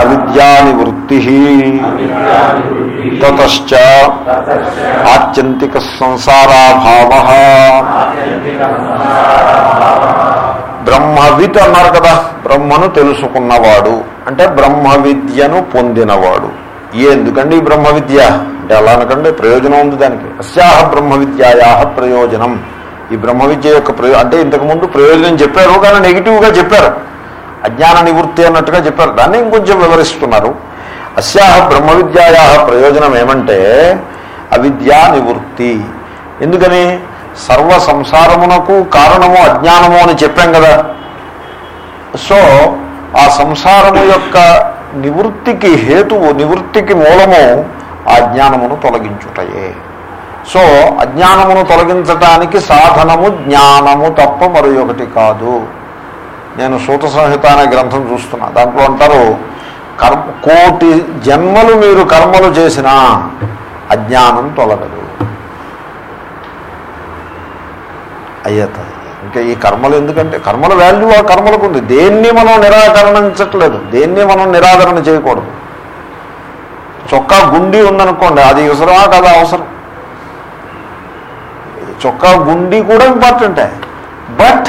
అవిద్యానివృత్తి తతశ్చ ఆత్యంతిక సంసారాభావ బ్రహ్మవిత్ అన్నారు కదా బ్రహ్మను తెలుసుకున్నవాడు అంటే బ్రహ్మ విద్యను పొందినవాడు ఎందుకండి ఈ బ్రహ్మ విద్య అంటే అలా అనకండి ప్రయోజనం ఉంది దానికి. అస్యాహ బ్రహ్మ విద్యాయా ప్రయోజనం. ఈ బ్రహ్మ విద్య యొక్క ప్రయో అంటే ఇంతకుముందు ప్రయోజనం చెప్పారు కానీ నెగిటివ్గా చెప్పారు. అజ్ఞాన నివృత్తి అన్నట్టుగా చెప్పారు. దాన్ని ఇంకొంచెం వివరిస్తున్నారు. అస్యాహ బ్రహ్మ విద్యాయా ప్రయోజనం ఏమంటే అవిద్యా నివృత్తి. ఎందుకని? సర్వ సంసారమునకు కారణము అజ్ఞానము అని చెప్పాం కదా. సో ఆ సంసారము యొక్క నివృత్తికి హేతువు నివృత్తికి మూలము ఆ జ్ఞానమును తొలగించుటయే. సో అజ్ఞానమును తొలగించటానికి సాధనము జ్ఞానము తప్ప మరొకటి ఒకటి కాదు. నేను సూత సంహిత అనే గ్రంథం చూస్తున్నా. దాంట్లో అంటారు కర్మ కోటి జన్మలు మీరు కర్మలు చేసినా అజ్ఞానం తొలగదు. అయ్యత ఇంకా ఈ కర్మలు ఎందుకంటే కర్మల వాల్యూ ఆ కర్మలకు ఉంది. దేన్ని మనం నిరాకరణించట్లేదు. దేన్ని మనం నిరాదరణ చేయకూడదు. చొక్కా గుండి ఉందనుకోండి అది అవసరమా కదా అవసరం. చొక్కా గుండి కూడా ఇంపార్టెంటే but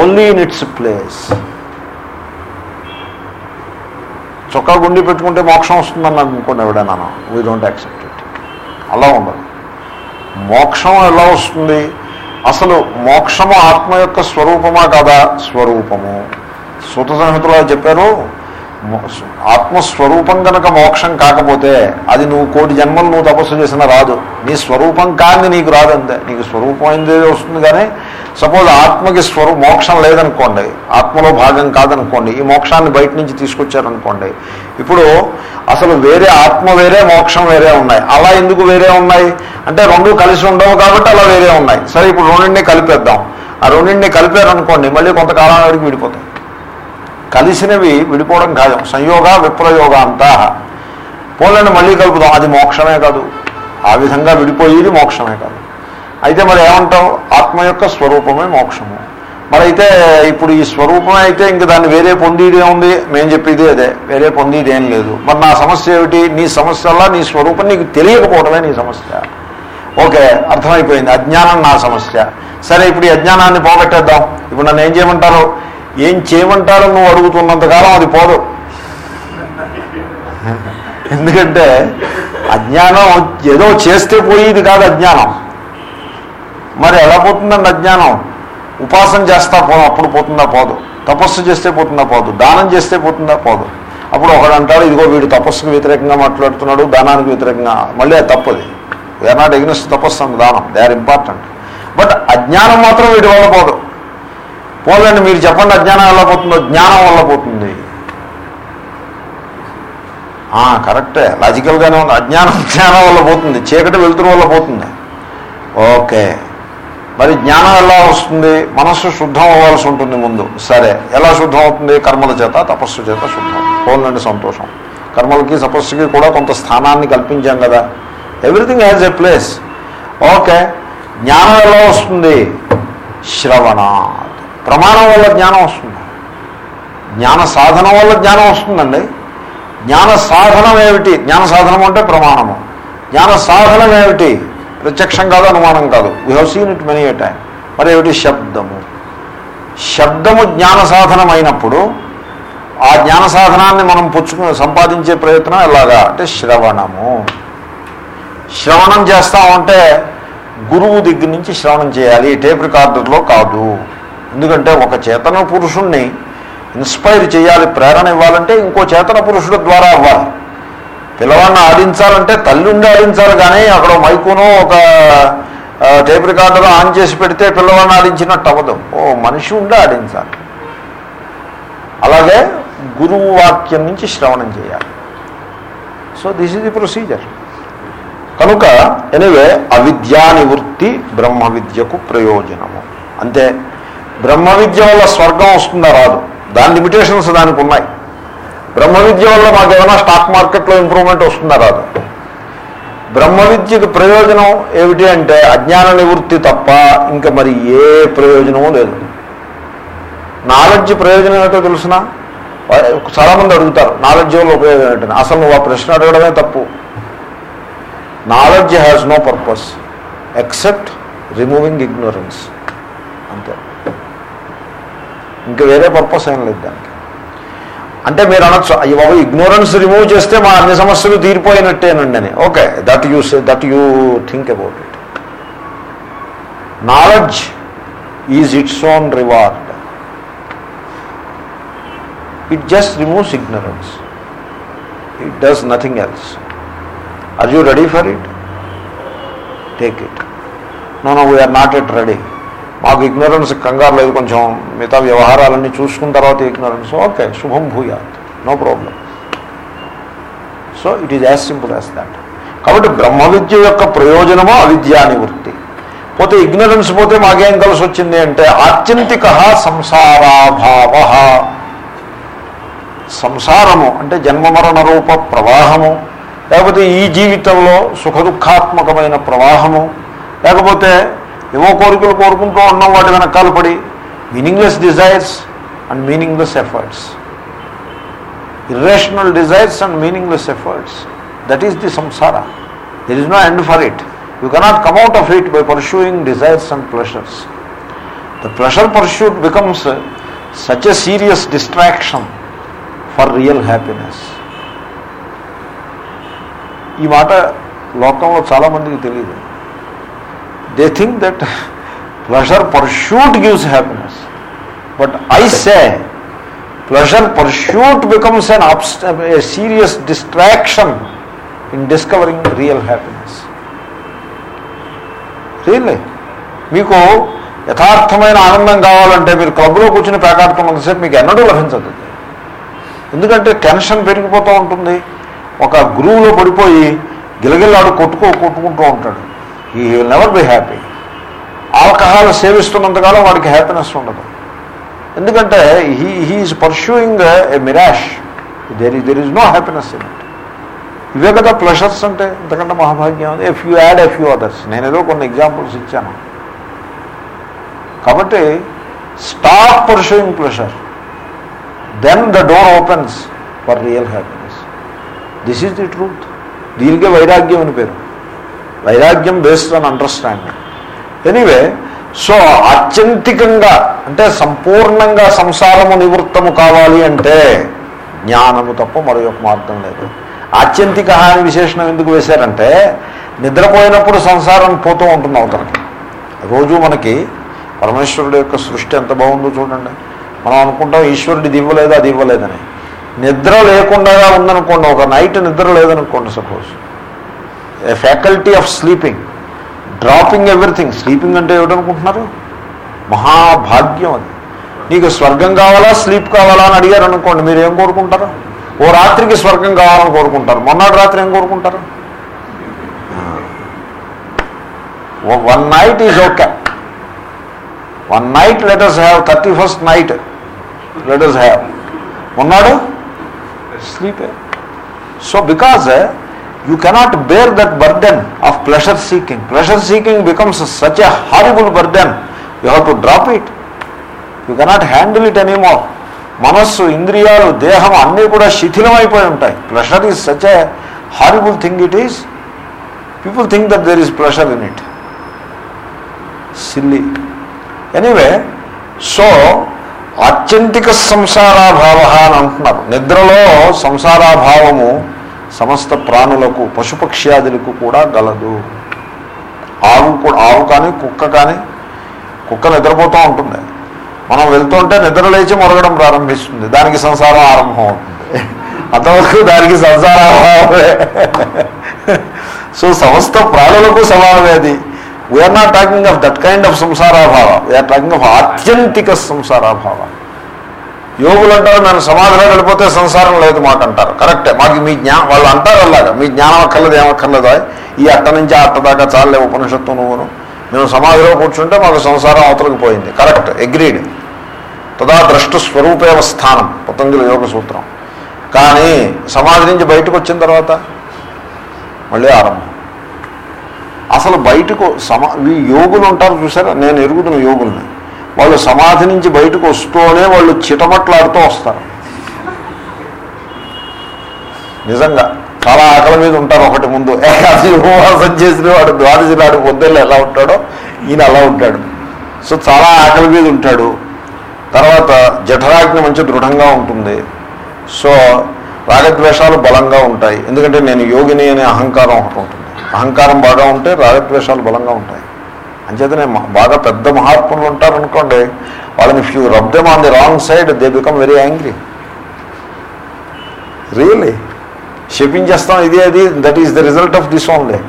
only in its place చొక్కా గుండి పెట్టుకుంటే మోక్షం వస్తుందని అనుకోండి ఎవడైనా వీ డోంట్ యాక్సెప్ట్ ఇట్ అలా ఉండదు. మోక్షం ఎలా వస్తుంది? అసలు మోక్షము ఆత్మ యొక్క స్వరూపమా కాదా? స్వరూపము. సూత సంహితలో చెప్పారు. ఆత్మస్వరూపం కనుక మోక్షం కాకపోతే అది నువ్వు కోటి జన్మలు నువ్వు తపస్సు చేసినా రాదు. నీ స్వరూపం కాని నీకు రాదు అంతే. నీకు స్వరూపం అయింది వస్తుంది కానీ సపోజ్ ఆత్మకి స్వరూ మోక్షం లేదనుకోండి ఆత్మలో భాగం కాదనుకోండి ఈ మోక్షాన్ని బయట నుంచి తీసుకొచ్చారనుకోండి ఇప్పుడు అసలు వేరే ఆత్మ వేరే మోక్షం వేరే ఉన్నాయి. అలా ఎందుకు వేరే ఉన్నాయి? అంటే రెండు కలిసి ఉండవు కాబట్టి అలా వేరే ఉన్నాయి. సరే ఇప్పుడు రెండింటిని కలిపేద్దాం. ఆ రెండింటిని కలిపారనుకోండి మళ్ళీ కొంతకాలం వరకు విడిపోతాయి కలిసినవి విడిపోవడం ఖాయం సంయోగ విప్రయోగ అంతా పోలండి మళ్ళీ కలుపుదాం. అది మోక్షమే కాదు. ఆ విధంగా విడిపోయేది మోక్షమే కాదు. అయితే మరి ఏమంటావు? ఆత్మ యొక్క స్వరూపమే మోక్షము. మరి అయితే ఇప్పుడు ఈ స్వరూపమే అయితే ఇంక దాన్ని వేరే పొందేది ఉంది మేము చెప్పేది అదే. వేరే పొందేది ఏం లేదు. మరి నా సమస్య ఏమిటి? నీ సమస్యలా నీ స్వరూపం నీకు తెలియకపోవడమే నీ సమస్య. ఓకే అర్థమైపోయింది. అజ్ఞానం నా సమస్య. సరే ఇప్పుడు ఈ అజ్ఞానాన్ని పోగొట్టేద్దాం. ఇప్పుడు నన్ను ఏం చేయమంటారు? ఏం చేయమంటారో నువ్వు అడుగుతున్నంతకాలం అది పోదు. ఎందుకంటే అజ్ఞానం ఏదో చేస్తే పోయేది కాదు అజ్ఞానం. మరి ఎలా పోతుందండి అజ్ఞానం? ఉపాసన చేస్తా పో అప్పుడు పోతుందా పోదు. తపస్సు చేస్తే పోతుందా పోదు. దానం చేస్తే పోతుందా పోదు. అప్పుడు ఒకడు అంటాడు ఇదిగో వీడు తపస్సుకు వ్యతిరేకంగా మాట్లాడుతున్నాడు దానానికి వ్యతిరేకంగా. మళ్ళీ అది తప్పది వీఆర్ నాట్ ఎగ్నెస్ట్ తపస్సు అండ్ దానం. దే ఆర్ ఇంపార్టెంట్ బట్ అజ్ఞానం మాత్రం వీడి వల్ల పోదు. పోలండి మీరు చెప్పండి అజ్ఞానం ఎలా పోతుందో. జ్ఞానం వల్ల పోతుంది. కరెక్టే. లాజికల్గానే ఉంది. అజ్ఞానం జ్ఞానం వల్ల పోతుంది. చీకటి వెలుతురు వల్ల పోతుంది. ఓకే. మరి జ్ఞానం ఎలా వస్తుంది? మనస్సు శుద్ధం అవ్వాల్సి ఉంటుంది ముందు. సరే ఎలా శుద్ధం అవుతుంది? కర్మల చేత తపస్సు చేత శుద్ధం. పోలండి సంతోషం. కర్మలకి తపస్సుకి కూడా కొంత స్థానాన్ని కల్పించాం కదా. Everything has a place okay జ్ఞానం ఎలా వస్తుంది? శ్రవణ ప్రమాణం వల్ల జ్ఞానం వస్తుంది. జ్ఞాన సాధనం వల్ల జ్ఞానం వస్తుందండి. జ్ఞాన సాధనం ఏమిటి? జ్ఞాన సాధనం అంటే ప్రమాణము. జ్ఞాన సాధనం ఏమిటి? ప్రత్యక్షం కాదు అనుమానం కాదు. We have seen it many a time మరి ఏమిటి శబ్దము? శబ్దము జ్ఞాన సాధనం అయినప్పుడు ఆ జ్ఞాన సాధనాన్ని మనం పుచ్చుకు సంపాదించే ప్రయత్నం ఎలాగా? అంటే శ్రవణము. శ్రవణం చేస్తామంటే గురువు దగ్గర నుంచి శ్రవణం చేయాలి. టేప్ రికార్డర్లో కాదు. ఎందుకంటే ఒక చేతన పురుషుణ్ణి ఇన్స్పైర్ చేయాలి ప్రేరణ ఇవ్వాలంటే ఇంకో చేతన పురుషుడు ద్వారా అవ్వాలి పిల్లవాడిని ఆడించాలంటే తల్లి ఉండి ఆడించాలి కానీ అక్కడ మైకును ఒక టేప్ రికార్డర్ ఆన్ చేసి పెడితే పిల్లవాడిని ఆడించినట్టు అవ్వదు. ఓ మనిషి ఉండి ఆడించాలి. అలాగే గురువు వాక్యం నుంచి శ్రవణం చేయాలి. So this is the procedure కనుక ఎనివే అవిద్యా నివృత్తి బ్రహ్మ విద్యకు ప్రయోజనము. అంతే. బ్రహ్మ విద్య వల్ల స్వర్గం వస్తుందా రాదు. దాని లిమిటేషన్స్ దానికి ఉన్నాయి. బ్రహ్మ విద్య వల్ల మాకేమైనా ఏమైనా స్టాక్ మార్కెట్లో ఇంప్రూవ్మెంట్ వస్తుందా రాదు. బ్రహ్మ విద్యకు ప్రయోజనం ఏమిటి అంటే అజ్ఞాన నివృత్తి తప్ప ఇంకా మరి ఏ ప్రయోజనము లేదు. నాలెడ్జ్ ప్రయోజనం ఏంటో తెలుసిన? చాలామంది అడుగుతారు నాలెడ్జ్ వల్ల ఉపయోగం ఏంటని అసలు నువ్వు ఆ ప్రశ్న అడగడమే తప్పు. Knowledge has no purpose except removing ignorance అంతే. ఇంకా వేరే పర్పస్ ఏం లేదు దానికి. అంటే మీరు అనొచ్చు అయ్యి బాబు ఇగ్నోరెన్స్ రిమూవ్ చేస్తే మా అన్ని సమస్యలు తీరిపోయినట్టేనండి అని. Okay that you that you think about it knowledge is its own reward it just removes ignorance it does nothing else are you ready for it take it no no we are not yet ready మాకు ignorance కంగారు లేదు కొంచెం మిగతా వ్యవహారాలన్నీ చూసుకున్న తర్వాత ignorance okay శుభం భూయాత్. No problem so it is as simple as that కాబట్టి బ్రహ్మ విద్య యొక్క ప్రయోజనము అవిద్యా నివృత్తి? పోతే ఇగ్నరెన్స్ పోతే మాకేం కలిసి వచ్చింది అంటే ఆత్యంతిక సంసారాభావ. సంసారము అంటే జన్మమరణ రూప ప్రవాహము లేకపోతే ఈ జీవితంలో సుఖదుఖాత్మకమైన ప్రవాహము లేకపోతే ఏవో కోరికలు కోరుకుంటూ ఉన్నాం వాటి వెనకాల పడి meaningless desires and meaningless efforts irrational desires and meaningless efforts. That is the samsara. There is no end for it. You cannot come out of it by pursuing desires and pleasures. The pleasure pursuit becomes uh, such a serious distraction for real happiness. ఈ మాట లోకంలో చాలామందికి తెలియదు they think that pleasure pursuit gives happiness but I say pleasure pursuit becomes an obst- a serious distraction in discovering real happiness. Really మీకు యథార్థమైన ఆనందం కావాలంటే మీరు క్లబ్లో కూర్చుని పేకాడుతున్నంతసేపు మీకు ఎన్నడూ లభించదు. ఎందుకంటే టెన్షన్ పెరిగిపోతూ ఉంటుంది. ఒక గురువులో పడిపోయి గిలగిల్లాడు కొట్టుకో కొట్టుకుంటూ ఉంటాడు. He will never be happy alcohol సేవిస్తున్నంతకాలం వాడికి హ్యాపీనెస్ ఉండదు. ఎందుకంటే he he is pursuing a mirage there there is no happiness in it ఇవే కదా ప్లెషర్స్ అంటే? ఇంతకంటే మహాభాగ్యం if you add if you others నేను ఏదో కొన్ని ఎగ్జాంపుల్స్ ఇచ్చాను. కాబట్టి stop pursuing pleasure then the door opens for real happiness this is the truth దీనికే వైరాగ్యం అని పేరు. వైరాగ్యం based on understanding anyway so అత్యంతికంగా అంటే సంపూర్ణంగా సంసారము నివృత్తము కావాలి అంటే జ్ఞానము తప్ప మరొక మార్గం లేదు. ఆత్యంతిక హాని విశేషణం ఎందుకు వేశారంటే నిద్రపోయినప్పుడు సంసారం పోతూ ఉంటుంది అవతలకి. రోజు మనకి పరమేశ్వరుడు యొక్క సృష్టి ఎంత బాగుందో చూడండి. మనం అనుకుంటాం ఈశ్వరుడు ఇది ఇవ్వలేదు అది ఇవ్వలేదని నిద్ర లేకుండా ఉందనుకోండి ఒక నైట్ నిద్ర లేదనుకోండి suppose a faculty of sleeping dropping everything sleeping అంటే ఏమిటనుకుంటున్నారు? మహాభాగ్యం అది. నీకు స్వర్గం కావాలా స్లీప్ కావాలా అని అడిగారు అనుకోండి మీరు ఏం కోరుకుంటారు? ఓ రాత్రికి స్వర్గం కావాలని కోరుకుంటారు. మొన్నటి రాత్రి ఏం కోరుకుంటారు? One night is okay. One night letters have thirty first night letters have మొన్నాడు? స్లీపే so because you cannot bear that burden of pleasure seeking pleasure seeking becomes such a horrible burden you have to drop it you cannot handle it anymore మనస్సు ఇంద్రియాలు దేహం అన్నీ కూడా శిథిలం అయిపోయి ఉంటాయి. Pressure is such a horrible thing it is people think that there is pressure in it silly anyway so అత్యంతిక సంసారాభావ అని అంటున్నారు. నిద్రలో సంసారాభావము సమస్త ప్రాణులకు పశుపక్ష్యాదులకు కూడా గలదు. ఆవు కూడా ఆవు కానీ కుక్క కానీ కుక్క నిద్రపోతూ ఉంటుంది. మనం వెళ్తుంటే నిద్ర లేచి మొరగడం ప్రారంభిస్తుంది. దానికి సంసారం ఆరంభం అవుతుంది. అంతవరకు దానికి సంసారం సో సమస్త ప్రాణులకు సమానమే అది. We are not talking of that kind of సంసారాభావ we are talking of ఆత్యంతిక సంసారాభావ యోగులు అంటారు నన్ను సమాధిలో వెళ్ళిపోతే సంసారం లేదు మాకు అంటారు కరెక్టే. మాకు మీ జ్ఞానం వాళ్ళు అంటారు అలాగా. మీ జ్ఞానం అక్కర్లేదు ఏమక్కర్లేదు ఈ అట్ట నుంచి అట్ట దాకా చాలే ఉపనిషత్తు నువ్వును. మేము సమాధిలో కూర్చుంటే మాకు సంసారం అవతలకి పోయింది. కరెక్ట్. అగ్రీడ్. తదా ద్రష్టు స్వరూపేవ స్థానం. పతంజలి యోగ సూత్రం. కానీ సమాధి నుంచి బయటకు వచ్చిన తర్వాత మళ్ళీ ఆరంభం. అసలు బయటకు సమా యోగులు ఉంటారు చూసారా? నేను ఎరుగుతున్న యోగుల్ని. వాళ్ళు సమాధి నుంచి బయటకు వస్తూనే వాళ్ళు చిటమట్లాడుతూ వస్తారు. నిజంగా చాలా ఆకలి మీద ఉంటారు ఒకటి ముందు. ఏకాదశి ఉపవాసం చేసిన వాడు ద్వాదశి నాడు పొద్దున్న ఎలా ఉంటాడో ఈయన అలా ఉంటాడు. సో చాలా ఆకలి మీద ఉంటాడు. తర్వాత జఠరాగ్ని మంచి దృఢంగా ఉంటుంది. సో రాగద్వేషాలు బలంగా ఉంటాయి. ఎందుకంటే నేను యోగిని అనే అహంకారం ఒకటి ఉంటుంది. అహంకారం బాగా ఉంటే రాగద్వేషాలు బలంగా ఉంటాయి. అంచేతనే బాగా పెద్ద మహాత్ములు ఉంటారనుకోండి వాళ్ళని if you rub them on the wrong side they become very angry really శపించేస్తాం ఇది అది that is the result of this only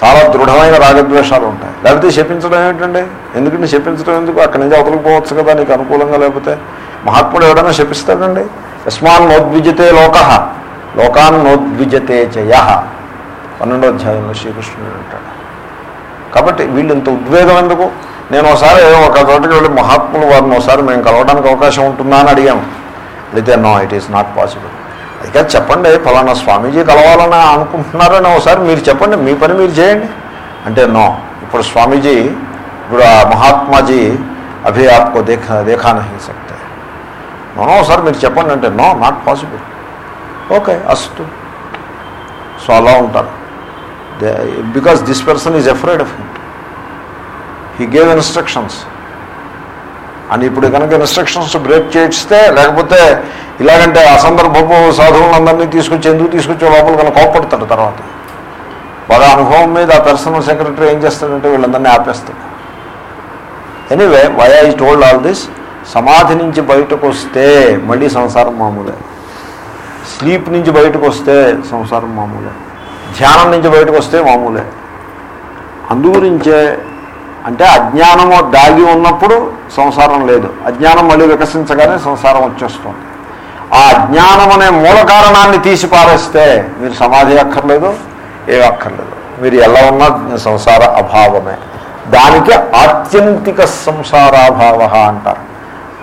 చాలా దృఢమైన రాగద్వేషాలు ఉంటాయి. లేకపోతే శపించడం ఏమిటండి? ఎందుకంటే శపించడం ఎందుకు? అక్కడి నుంచి అవతలకపోవచ్చు కదా నీకు అనుకూలంగా లేకపోతే. మహాత్ముడు ఎవడైనా శపిస్తాడండి యస్మాన్ నోద్విజతే లోక. లోకాన్ నోద్విజతే చయ పన్నెండో అధ్యాయంలో శ్రీకృష్ణుడు అంటాడు. కాబట్టి వీళ్ళు ఇంత ఉద్వేగం ఎందుకు? నేను ఒకసారి ఒక చోటకి వెళ్ళి మహాత్ములు వారిని ఒకసారి మేము కలవడానికి అవకాశం ఉంటుందా అని అడిగాము అయితే no it is not possible అయితే చెప్పండి ఫలానా స్వామీజీ కలవాలని అనుకుంటున్నారని ఒకసారి మీరు చెప్పండి మీ పని మీరు చేయండి. అంటే నో ఇప్పుడు స్వామీజీ ఇప్పుడు ఆ మహాత్మాజీ అభి ఆప్కో దేఖ దేఖా నహీ సక్తే. నో నో ఒకసారి మీరు చెప్పండి. అంటే నో నాట్ పాసిబుల్ ఓకే అస్తు. సో అలా ఉంటారు. Because this person is afraid of him he gave instructions అని ఇప్పుడు కనుక ఇన్స్ట్రక్షన్స్ బ్రేక్ చేయిస్తే లేకపోతే ఇలాగంటే ఆ సందర్భ సాధువులు సాధువులందరినీ తీసుకొచ్చి ఎందుకు తీసుకొచ్చే లోపల కనుక కోప్పడతాడు తర్వాత. వాళ్ళ అనుభవం మీద ఆ పర్సనల్ సెక్రటరీ ఏం చేస్తాడంటే వీళ్ళందరినీ ఆపేస్తాడు. Anyway why I told all this సమాధి నుంచి బయటకు వస్తే మళ్ళీ సంసారం మామూలే. స్లీప్ నుంచి బయటకు వస్తే సంసారం మామూలే. ధ్యానం నుంచి బయటకు వస్తే మామూలే. అందుగురించే అంటే అజ్ఞానము దాగి ఉన్నప్పుడు సంసారం లేదు. అజ్ఞానం మళ్ళీ వికసించగానే సంసారం వచ్చేస్తుంది. ఆ అజ్ఞానం అనే మూల కారణాన్ని తీసి పారేస్తే మీరు సమాధి అక్కర్లేదు ఏ అక్కర్లేదు. మీరు ఎలా ఉన్నా సంసార అభావమే. దానికి ఆత్యంతిక సంసారాభావ అంటారు.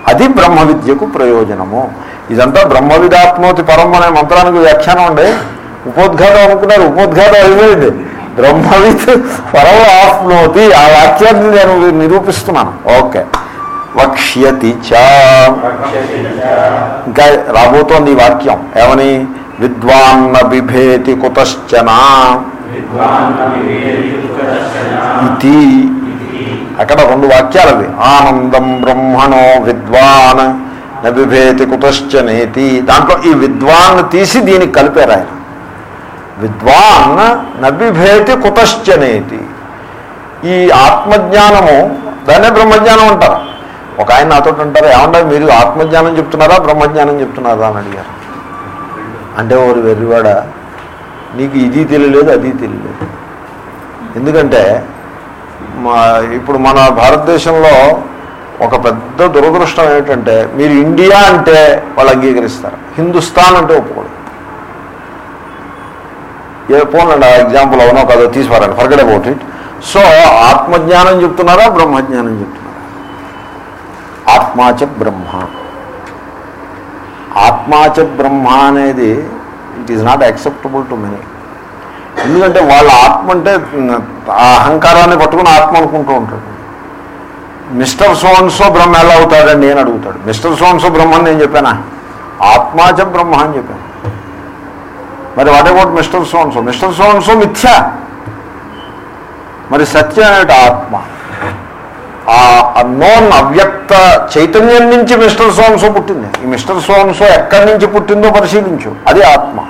అది బ్రహ్మ విద్యకు ప్రయోజనము. ఇదంతా బ్రహ్మవిదాత్మోతి పరం అనే మంత్రానికి వ్యాఖ్యానం అండి. ఉపోద్ఘాతం అనుకున్నారు ఉపోద్ఘాతం అయిపోయింది. బ్రహ్మవిత్ పరం ఆప్నోతి. ఆ వాక్యాన్ని నేను నిరూపిస్తున్నాను. ఓకే. వక్ష్యతి చ. ఇంకా రాబోతోంది ఈ వాక్యం. ఏమని? విద్వాన్న బిభేతి కుతశ్చనా. ఇది అక్కడ రెండు వాక్యాలు అవి ఆనందం బ్రహ్మణో విద్వాన్. నబిభేతి కుతశ్చనేతి. దాంట్లో ఈ విద్వాన్ తీసి దీనికి కలిపారు ఆయన. విద్వాన్ నవ్విభేతి కుతశ్చనేతి. ఈ ఆత్మజ్ఞానము దాన్నే బ్రహ్మజ్ఞానం అంటారు. ఒక ఆయన నాతో అంటారు ఏమన్నా మీరు ఆత్మజ్ఞానం చెప్తున్నారా బ్రహ్మజ్ఞానం చెప్తున్నారా అని అడిగారు. అంటే ఓరు వెర్రివాడ నీకు ఇది తెలియలేదు అది తెలియలేదు. ఎందుకంటే మా ఇప్పుడు మన భారతదేశంలో ఒక పెద్ద దురదృష్టం ఏమిటంటే మీరు ఇండియా అంటే వాళ్ళు అంగీకరిస్తారు. హిందుస్థాన్ అంటే ఒప్పుకోడు ఏ పోనండి ఆ ఎగ్జాంపుల్ అవునో కాదో తీసుకురండి ఫర్గడ్ అబౌట్ ఇట్ సో ఆత్మజ్ఞానం చెప్తున్నారా బ్రహ్మజ్ఞానం చెప్తున్నారా? ఆత్మాచ బ్రహ్మ. ఆత్మాచ బ్రహ్మ అనేది it is not acceptable to many ఎందుకంటే వాళ్ళ ఆత్మ అంటే ఆ అహంకారాన్ని పట్టుకుని ఆత్మ అనుకుంటూ ఉంటాడు. మిస్టర్ సోన్సో బ్రహ్మ ఎలా అవుతాడండి అని అడుగుతాడు. మిస్టర్ సోన్సో బ్రహ్మ అని నేను చెప్పానా? ఆత్మాచ బ్రహ్మ అని చెప్పాను. మరి what about mister so and so mister so and so మిథ్య. మరి సత్యం అనేటి ఆత్మ. ఆ నోన్ అవ్యక్త చైతన్యం నుంచి మిస్టర్ సోన్సో పుట్టింది. ఈ మిస్టర్ సోన్సో ఎక్కడి నుంచి పుట్టిందో పరిశీలించు. అది ఆత్మ.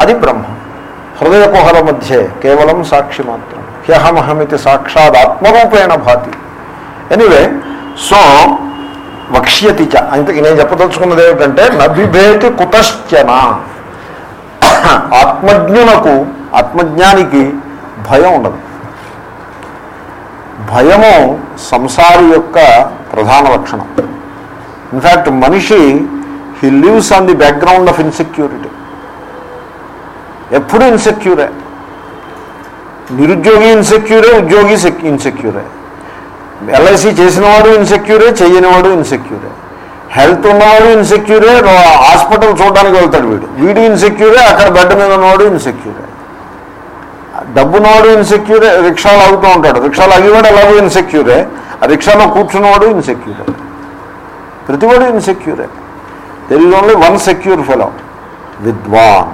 అది బ్రహ్మ. హృదయ కుహల మధ్య కేవలం సాక్షి మాత్రం. హ్యహమహమితి సాక్షాత్ ఆత్మరూపేణ భాతి. ఎనివే సో వక్ష్యతి చ. అంతకి నేను చెప్పదలుచుకున్నది ఏమిటంటే నభిభేతి కుతశ్చన ఆత్మజ్ఞునకు ఆత్మజ్ఞానికి భయం ఉండదు. భయము సంసారి యొక్క ప్రధాన లక్షణం. ఇన్ఫ్యాక్ట్ మనిషి he lives on the background of insecurity ఎప్పుడు ఇన్సెక్యూరే నిరుద్యోగి ఇన్సెక్యూరే ఉద్యోగి ఇన్సెక్యూరే ఎల్ఐసి చేసినవాడు ఇన్సెక్యూరే చేయనివాడు ఇన్సెక్యూరే హెల్త్ ఉన్నవాడు ఇన్సెక్యూరే హాస్పిటల్ చూడడానికి వెళ్తాడు వీడు. వీడు ఇన్సెక్యూరే అక్కడ బెడ్ మీద ఉన్నవాడు ఇన్సెక్యూరే. డబ్బున్నవాడు ఇన్సెక్యూరే రిక్షాలు అవుతూ ఉంటాడు. రిక్షాలు అగివాడు ఎలాగో ఇన్సెక్యూరే. ఆ రిక్షాలో కూర్చున్నవాడు ఇన్సెక్యూరే. ప్రతివాడు ఇన్సెక్యూరే. There is only one secure fellow విద్వాన్.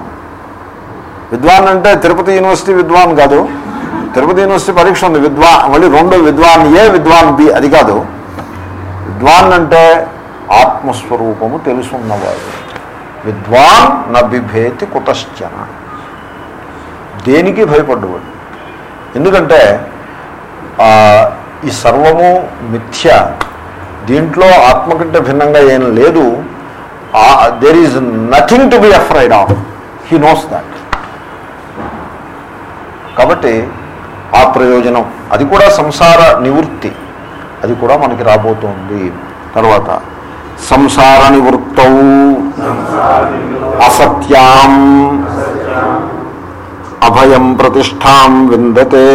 విద్వాన్ అంటే తిరుపతి యూనివర్సిటీ విద్వాన్ కాదు. తిరుపతి యూనివర్సిటీ పరీక్ష ఉంది. విద్వాన్ మళ్ళీ రెండు విద్వాన్ ఏ విద్వాన్ బి అది కాదు. విద్వాన్ అంటే ఆత్మస్వరూపము తెలుసున్నవాడు. విద్వాన్ నభిభేతి బిభేతి కుతశ్చన. దేనికి భయపడ్డవాడు? ఎందుకంటే ఈ సర్వము మిథ్య. దీంట్లో ఆత్మ కంటే భిన్నంగా ఏం లేదు. There is nothing to be afraid of he knows that కాబట్టి ఆ ప్రయోజనం. అది కూడా సంసార నివృత్తి. అది కూడా మనకి రాబోతోంది. తర్వాత సంసార నివృత్త అసత్యాం అభయం ప్రతిష్టాం విందతే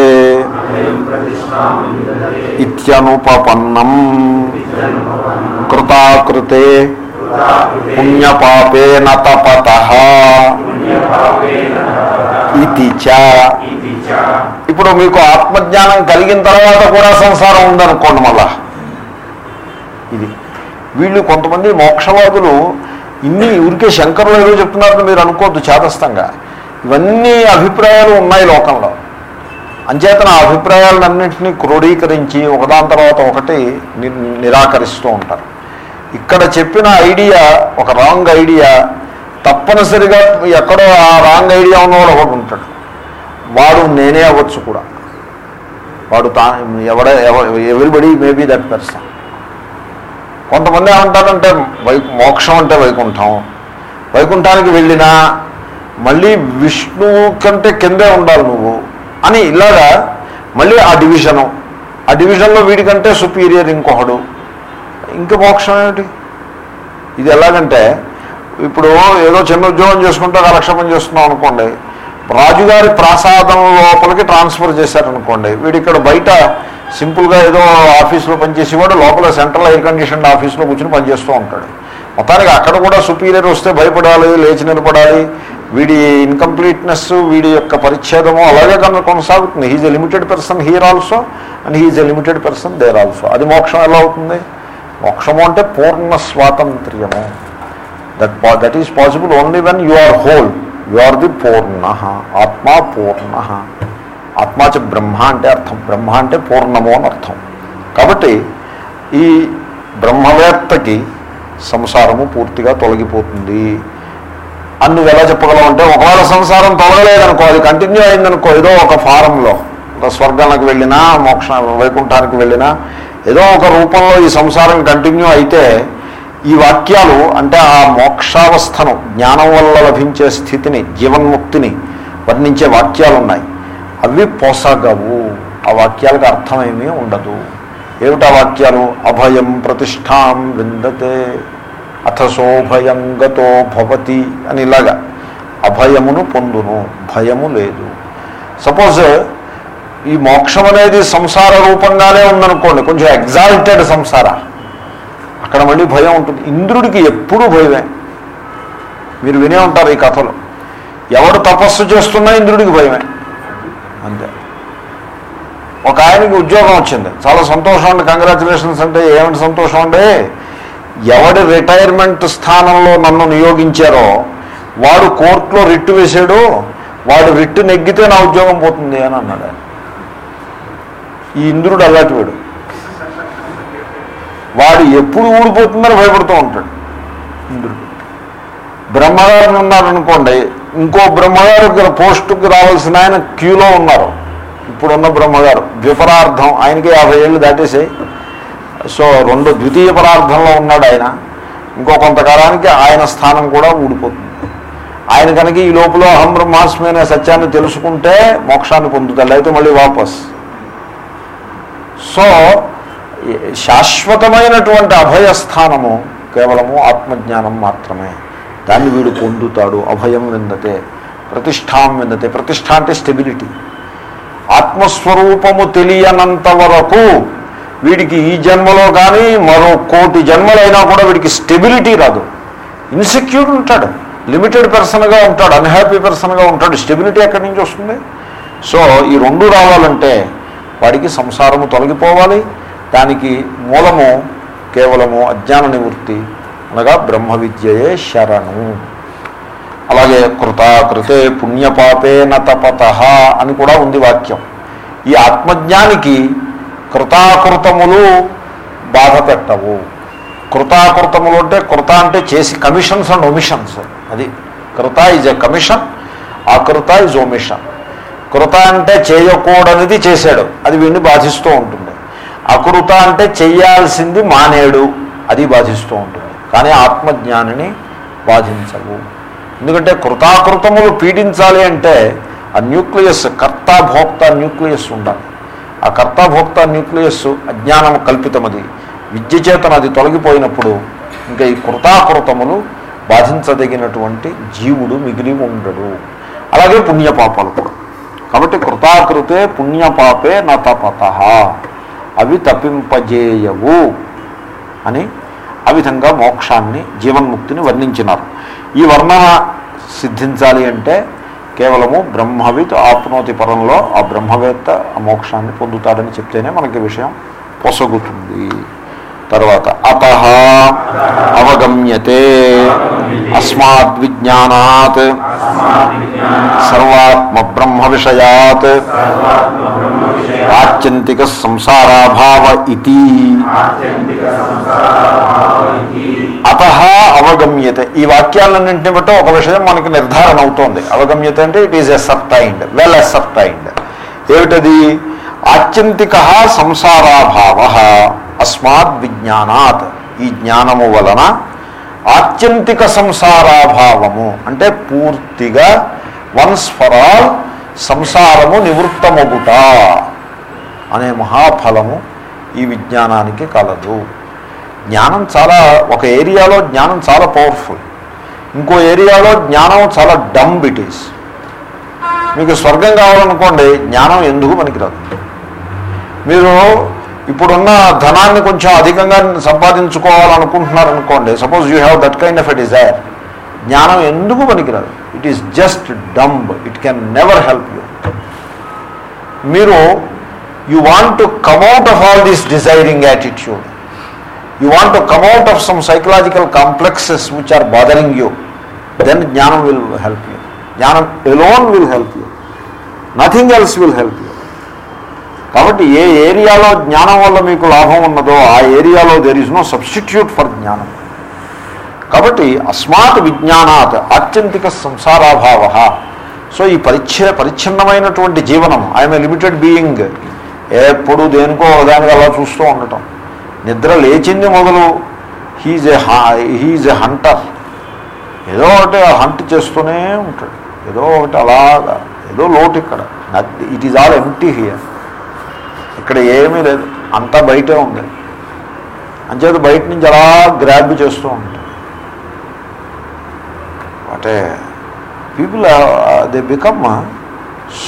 ఇత్యనుపపన్నం కృతాకృతే పుణ్యపాపేన తపత ఇది చ. ఇప్పుడు మీకు ఆత్మజ్ఞానం కలిగిన తర్వాత కూడా సంసారం ఉందనుకోండి మళ్ళా. ఇది వీళ్ళు కొంతమంది మోక్షవాదులు. ఇన్ని ఊరికే శంకరులు ఏదో చెప్తున్నారని మీరు అనుకోవద్దు చేతస్థంగా ఇవన్నీ అభిప్రాయాలు ఉన్నాయి లోకంలో. అంచేతన ఆ అభిప్రాయాలన్నింటినీ క్రోడీకరించి ఒకదాని తర్వాత ఒకటి ని- నిరాకరిస్తూ ఉంటారు. ఇక్కడ చెప్పిన ఐడియా ఒక రాంగ్ ఐడియా. తప్పనిసరిగా ఎక్కడో ఆ రాంగ్ ఐడియా ఉన్నవాడు ఒకటి ఉంటాడు. వాడు నేనే అవ్వచ్చు కూడా. వాడు తా ఎవడ ఎవరిబడి మేబీ దట్ పర్సన్ కొంతమంది ఏమంటారంటే వై మోక్షం అంటే వైకుంఠం. వైకుంఠానికి వెళ్ళినా మళ్ళీ విష్ణువు కంటే కిందే ఉండాలి నువ్వు అని ఇలాగా మళ్ళీ ఆ డివిజను. ఆ డివిజన్లో వీడికంటే సుపీరియర్ ఇంకొకడు. ఇంక మోక్షం ఏమిటి? ఇది ఎలాగంటే ఇప్పుడు ఏదో చిన్న ఉద్యోగం చేసుకుంటే కాలక్షేపం చేస్తున్నాం అనుకోండి. రాజుగారి ప్రాసాదం లోపలికి ట్రాన్స్ఫర్ చేశారనుకోండి. వీడిక్కడ ఇక్కడ బయట సింపుల్గా ఏదో ఆఫీస్లో పనిచేసేవాడు లోపల సెంట్రల్ ఎయిర్ కండిషన్ ఆఫీస్లో కూర్చొని పనిచేస్తూ ఉంటాడు. మొత్తానికి అక్కడ కూడా సుపీరియర్ వస్తే భయపడాలి లేచి నిలబడాలి. వీడి ఇన్కంప్లీట్నెస్ వీడి యొక్క పరిచ్ఛేదము అలాగే కనుక కొనసాగుతుంది. He's a limited person here also and he's a limited person there also అది మోక్షం ఎలా అవుతుంది? మోక్షము అంటే పూర్ణ స్వాతంత్ర్యము. That that is possible only when you are whole you are the పూర్ణ ఆత్మా పూర్ణ. ఆత్మాచ బ్రహ్మ అంటే అర్థం. బ్రహ్మ అంటే పూర్ణము అని అర్థం. కాబట్టి ఈ బ్రహ్మవేత్తకి సంసారము పూర్తిగా తొలగిపోతుంది. అని నువ్వు ఎలా చెప్పగలవు అంటే ఒకవేళ సంసారం తొలగలేదనుకో అది కంటిన్యూ అయిందనుకో ఏదో ఒక ఫారంలో ఒక స్వర్గానికి వెళ్ళినా మోక్ష వైకుంఠానికి వెళ్ళినా ఏదో ఒక రూపంలో ఈ సంసారం కంటిన్యూ అయితే ఈ వాక్యాలు అంటే ఆ మోక్షావస్థను జ్ఞానం వల్ల లభించే స్థితిని జీవన్ముక్తిని వర్ణించే వాక్యాలు ఉన్నాయి అవి పొసగవు. ఆ వాక్యాలకు అర్థమేమీ ఉండదు. ఏమిటా వాక్యాలు? అభయం ప్రతిష్టాం విందతే అథ సోభయం గతో భవతి అని ఇలాగా. అభయమును పొందును భయము లేదు. సపోజ్ ఈ మోక్షం అనేది సంసార రూపంగానే ఉందనుకోండి కొంచెం ఎగ్జాల్టెడ్ సంసార. అక్కడ మళ్ళీ భయం ఉంటుంది. ఇంద్రుడికి ఎప్పుడూ భయమే. మీరు వినే ఉంటారు ఈ కథలు. ఎవడు తపస్సు చేస్తున్నా ఇంద్రుడికి భయమే. అంతే. ఒక ఆయనకి ఉద్యోగం వచ్చింది. చాలా సంతోషం అండి. కంగ్రాచులేషన్స్ అంటే ఏమిటి సంతోషం అండి? ఎవడి రిటైర్మెంట్ స్థానంలో నన్ను నియోగించారో వాడు కోర్టులో రిట్టు వేశాడు వాడు రిట్టు నెగ్గితే నా ఉద్యోగం పోతుంది అని అన్నాడు ఆయన. ఈ ఇంద్రుడు అలాంటి వాడు. వాడు ఎప్పుడు ఊడిపోతుందని భయపడుతూ ఉంటాడు ఇంద్రుడు. బ్రహ్మగారు ఉన్నారనుకోండి ఇంకో బ్రహ్మగారు ఇక్కడ పోస్టుకి రావాల్సిన ఆయన క్యూలో ఉన్నారు. ఇప్పుడున్న బ్రహ్మగారు. ద్విపరార్థం ఆయనకి యాభై ఏళ్ళు దాటేసాయి సో రెండు ద్వితీయ పరార్థంలో ఉన్నాడు ఆయన. ఇంకో కొంతకాలానికి ఆయన స్థానం కూడా ఊడిపోతుంది. ఆయన కనుక ఈ లోపల అహం బ్రహ్మాస్మైన సత్యాన్ని తెలుసుకుంటే మోక్షాన్ని పొందుతాడు. లేకపోతే మళ్ళీ వాపస్. సో శాశ్వతమైనటువంటి అభయస్థానము కేవలము ఆత్మజ్ఞానం మాత్రమే. దాన్ని వీడు పొందుతాడు. అభయం విందతే ప్రతిష్టాం విందతే. ప్రతిష్ట అంటే స్టెబిలిటీ. ఆత్మస్వరూపము తెలియనంత వరకు వీడికి ఈ జన్మలో కానీ మరో కోటి జన్మలైనా కూడా వీడికి స్టెబిలిటీ రాదు. ఇన్సెక్యూర్ ఉంటాడు. లిమిటెడ్ పర్సన్గా ఉంటాడు. అన్హ్యాపీ పర్సన్గా ఉంటాడు. స్టెబిలిటీ ఎక్కడి నుంచి వస్తుంది? సో ఈ రెండు రావాలంటే వాడికి సంసారము తొలగిపోవాలి. దానికి మూలము కేవలము అజ్ఞాన నివృత్తి అనగా బ్రహ్మ విద్యయే శరణు. అలాగే కృతాకృతే పుణ్యపాపే తపత అని కూడా ఉంది వాక్యం. ఈ ఆత్మజ్ఞానికి కృతాకృతములు బాధ పెట్టవు. కృతాకృతములు అంటే కృత అంటే చేసి కమిషన్స్ అండ్ ఒమిషన్స్ అది కృత ఈజ్ ఎ కమిషన్ అకృత ఈజ్ ఒమిషన్ కృత అంటే చేయకూడనిది చేశాడు. అది వీడిని బాధిస్తూ ఉంటుంది. అకృత అంటే చేయాల్సింది మానేడు. అది బాధిస్తూ ఉంటుంది. కానీ ఆత్మజ్ఞానిని బాధించవు. ఎందుకంటే కృతాకృతములు పీడించాలి అంటే ఆ న్యూక్లియస్ కర్తాభోక్త న్యూక్లియస్ ఉండాలి. ఆ కర్తాభోక్త న్యూక్లియస్ అజ్ఞానం కల్పితమది. విద్య చేతన అది తొలగిపోయినప్పుడు ఇంకా ఈ కృతాకృతములు బాధించదగినటువంటి జీవుడు మిగిలి ఉండడు. అలాగే పుణ్యపాపాలు కూడా. కాబట్టి కృతాకృతే పుణ్యపాపే నతపత. అవి తప్పింపజేయవు అని ఆ విధంగా మోక్షాన్ని జీవన్ముక్తిని వర్ణించినారు. ఈ వర్ణన సిద్ధించాలి అంటే కేవలము బ్రహ్మవిత్ ఆప్నోతి పరంలో ఆ బ్రహ్మవేత్త ఆ మోక్షాన్ని పొందుతాడని చెప్తేనే మనకి విషయం పొసగుతుంది. తర్వాత అత అవగమ్యతే అస్మాత్ విజ్ఞానాత్ సర్వాత్మ బ్రహ్మ విషయాత్ ఆత్యంతిక సంసారాభావ ఇది అత అవగమ్యత. ఈ వాక్యాలన్నింటిని బట్టి ఒక విషయం మనకి నిర్ధారణ అవుతోంది. అవగమ్యత అంటే it is ascertained well ascertained ఏమిటది? ఆత్యంతిక సంసారాభావ. అస్మాత్ విజ్ఞానాత్. ఈ జ్ఞానము వలన ఆత్యంతిక సంసారాభావము అంటే పూర్తిగా వన్స్ ఫర్ ఆల్ సంసారము నివృత్తమగుట అనే మహాఫలము ఈ విజ్ఞానానికి కలదు. జ్ఞానం చాలా ఒక ఏరియాలో జ్ఞానం చాలా పవర్ఫుల్ ఇంకో ఏరియాలో జ్ఞానం చాలా డంబ్ ఇట్ ఈస్ మీకు స్వర్గం కావాలనుకోండి జ్ఞానం ఎందుకు మనకి రాదు మీరు ఇప్పుడున్న ధనాన్ని కొంచెం అధికంగా సంపాదించుకోవాలనుకుంటున్నారు అనుకోండి suppose you have that kind of a desire జ్ఞానం ఎందుకు పనికిరాదు? It is just dumb it can never help you మీరు you want to come out of all this desiring attitude you want to come out of some psychological complexes which are bothering you then జ్ఞానం will help you జ్ఞానం alone will help you nothing else will help you కాబట్టి ఏ ఏరియాలో జ్ఞానం వల్ల మీకు లాభం ఉన్నదో ఆ ఏరియాలో there is no substitute for జ్ఞానం. కాబట్టి అస్మాత్ విజ్ఞానాత్ ఆత్యంతిక సంసారాభావ. సో ఈ పరిచ్ఛ పరిచ్ఛిన్నమైనటువంటి జీవనం ఐఎమ్ ఏ లిమిటెడ్ బీయింగ్ ఎప్పుడు దేనికో దానికి అలా చూస్తూ ఉండటం. నిద్ర లేచింది మొదలు he's a he's a hunter ఏదో ఒకటి హంట్ చేస్తూనే ఉంటాడు. ఏదో ఒకటి అలాగా ఏదో లోటు ఇక్కడ. It is all empty here ఇక్కడ ఏమీ లేదు. అంతా బయటే ఉంది. అంచేత బయట నుంచి అలా గ్రాబ్ చేస్తూ ఉంటాం అంటే people they become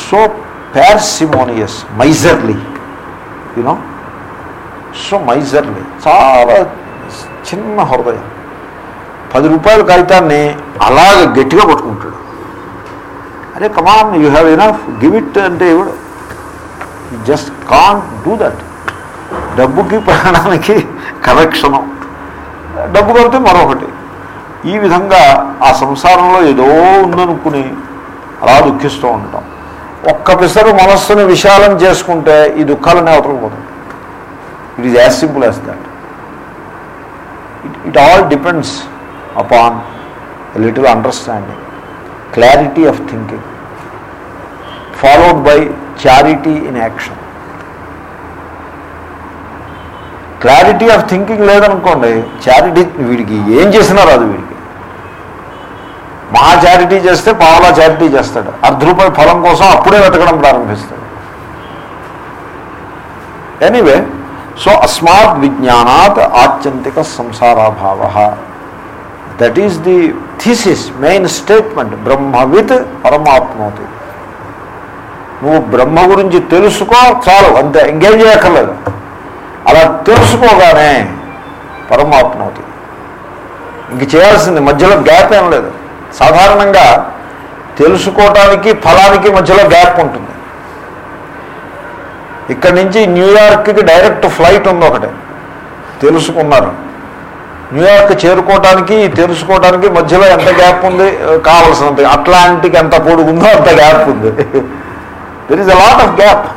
so parsimonious miserly you know so miserly చాలా చిన్న హృదయం. పది రూపాయల కాగితాన్ని అలాగ గట్టిగా పట్టుకుంటాడు అరే come on you have enough give it అంటే ఇవ్వడు జస్ట్ కాంట్ డూ దట్ డబ్బుకి ప్రాణానికి కనెక్షను. డబ్బు కలిపితే మరొకటి. ఈ విధంగా ఆ సంసారంలో ఏదో ఉందనుకుని అలా దుఃఖిస్తూ ఉంటాం. ఒక్క పిసరు మనస్సును విశాలం చేసుకుంటే ఈ దుఃఖాలనే అవతలపోతాయి it is as simple as that it it all depends upon little understanding clarity of thinking followed by charity in action clarity of thinking లేదనుకోండి చారిటీ వీడికి ఏం చేసినా రాదు వీడికి. మహా చారిటీ చేస్తే పావలా చారిటీ చేస్తాడు. అర్ధ రూపాయి ఫలం కోసం అప్పుడే వెతకడం ప్రారంభిస్తాడు. ఎనీవే సో అస్మాత్ విజ్ఞానాత్ ఆత్యంతిక సంసారాభావ. That is the thesis main statement బ్రహ్మవిత్ పరమాత్మోతి. నువ్వు బ్రహ్మ గురించి తెలుసుకో చాలు అంతే ఇంకేం చేయక్కర్లేదు. అలా తెలుసుకోగానే పరమాత్మవుతుంది ఇంక చేయాల్సింది మధ్యలో గ్యాప్ ఏం లేదు. సాధారణంగా తెలుసుకోవటానికి ఫలానికి మధ్యలో గ్యాప్ ఉంటుంది. ఇక్కడి నుంచి న్యూయార్క్కి డైరెక్ట్ ఫ్లైట్ ఉంది ఒకటి. తెలుసుకున్నారు. న్యూయార్క్ చేరుకోవటానికి తెలుసుకోవటానికి మధ్యలో ఎంత గ్యాప్ ఉంది కావలసినంత అట్లాంటిక్ ఎంత పొడుగుందో అంత గ్యాప్ ఉంది. There is a lot of gap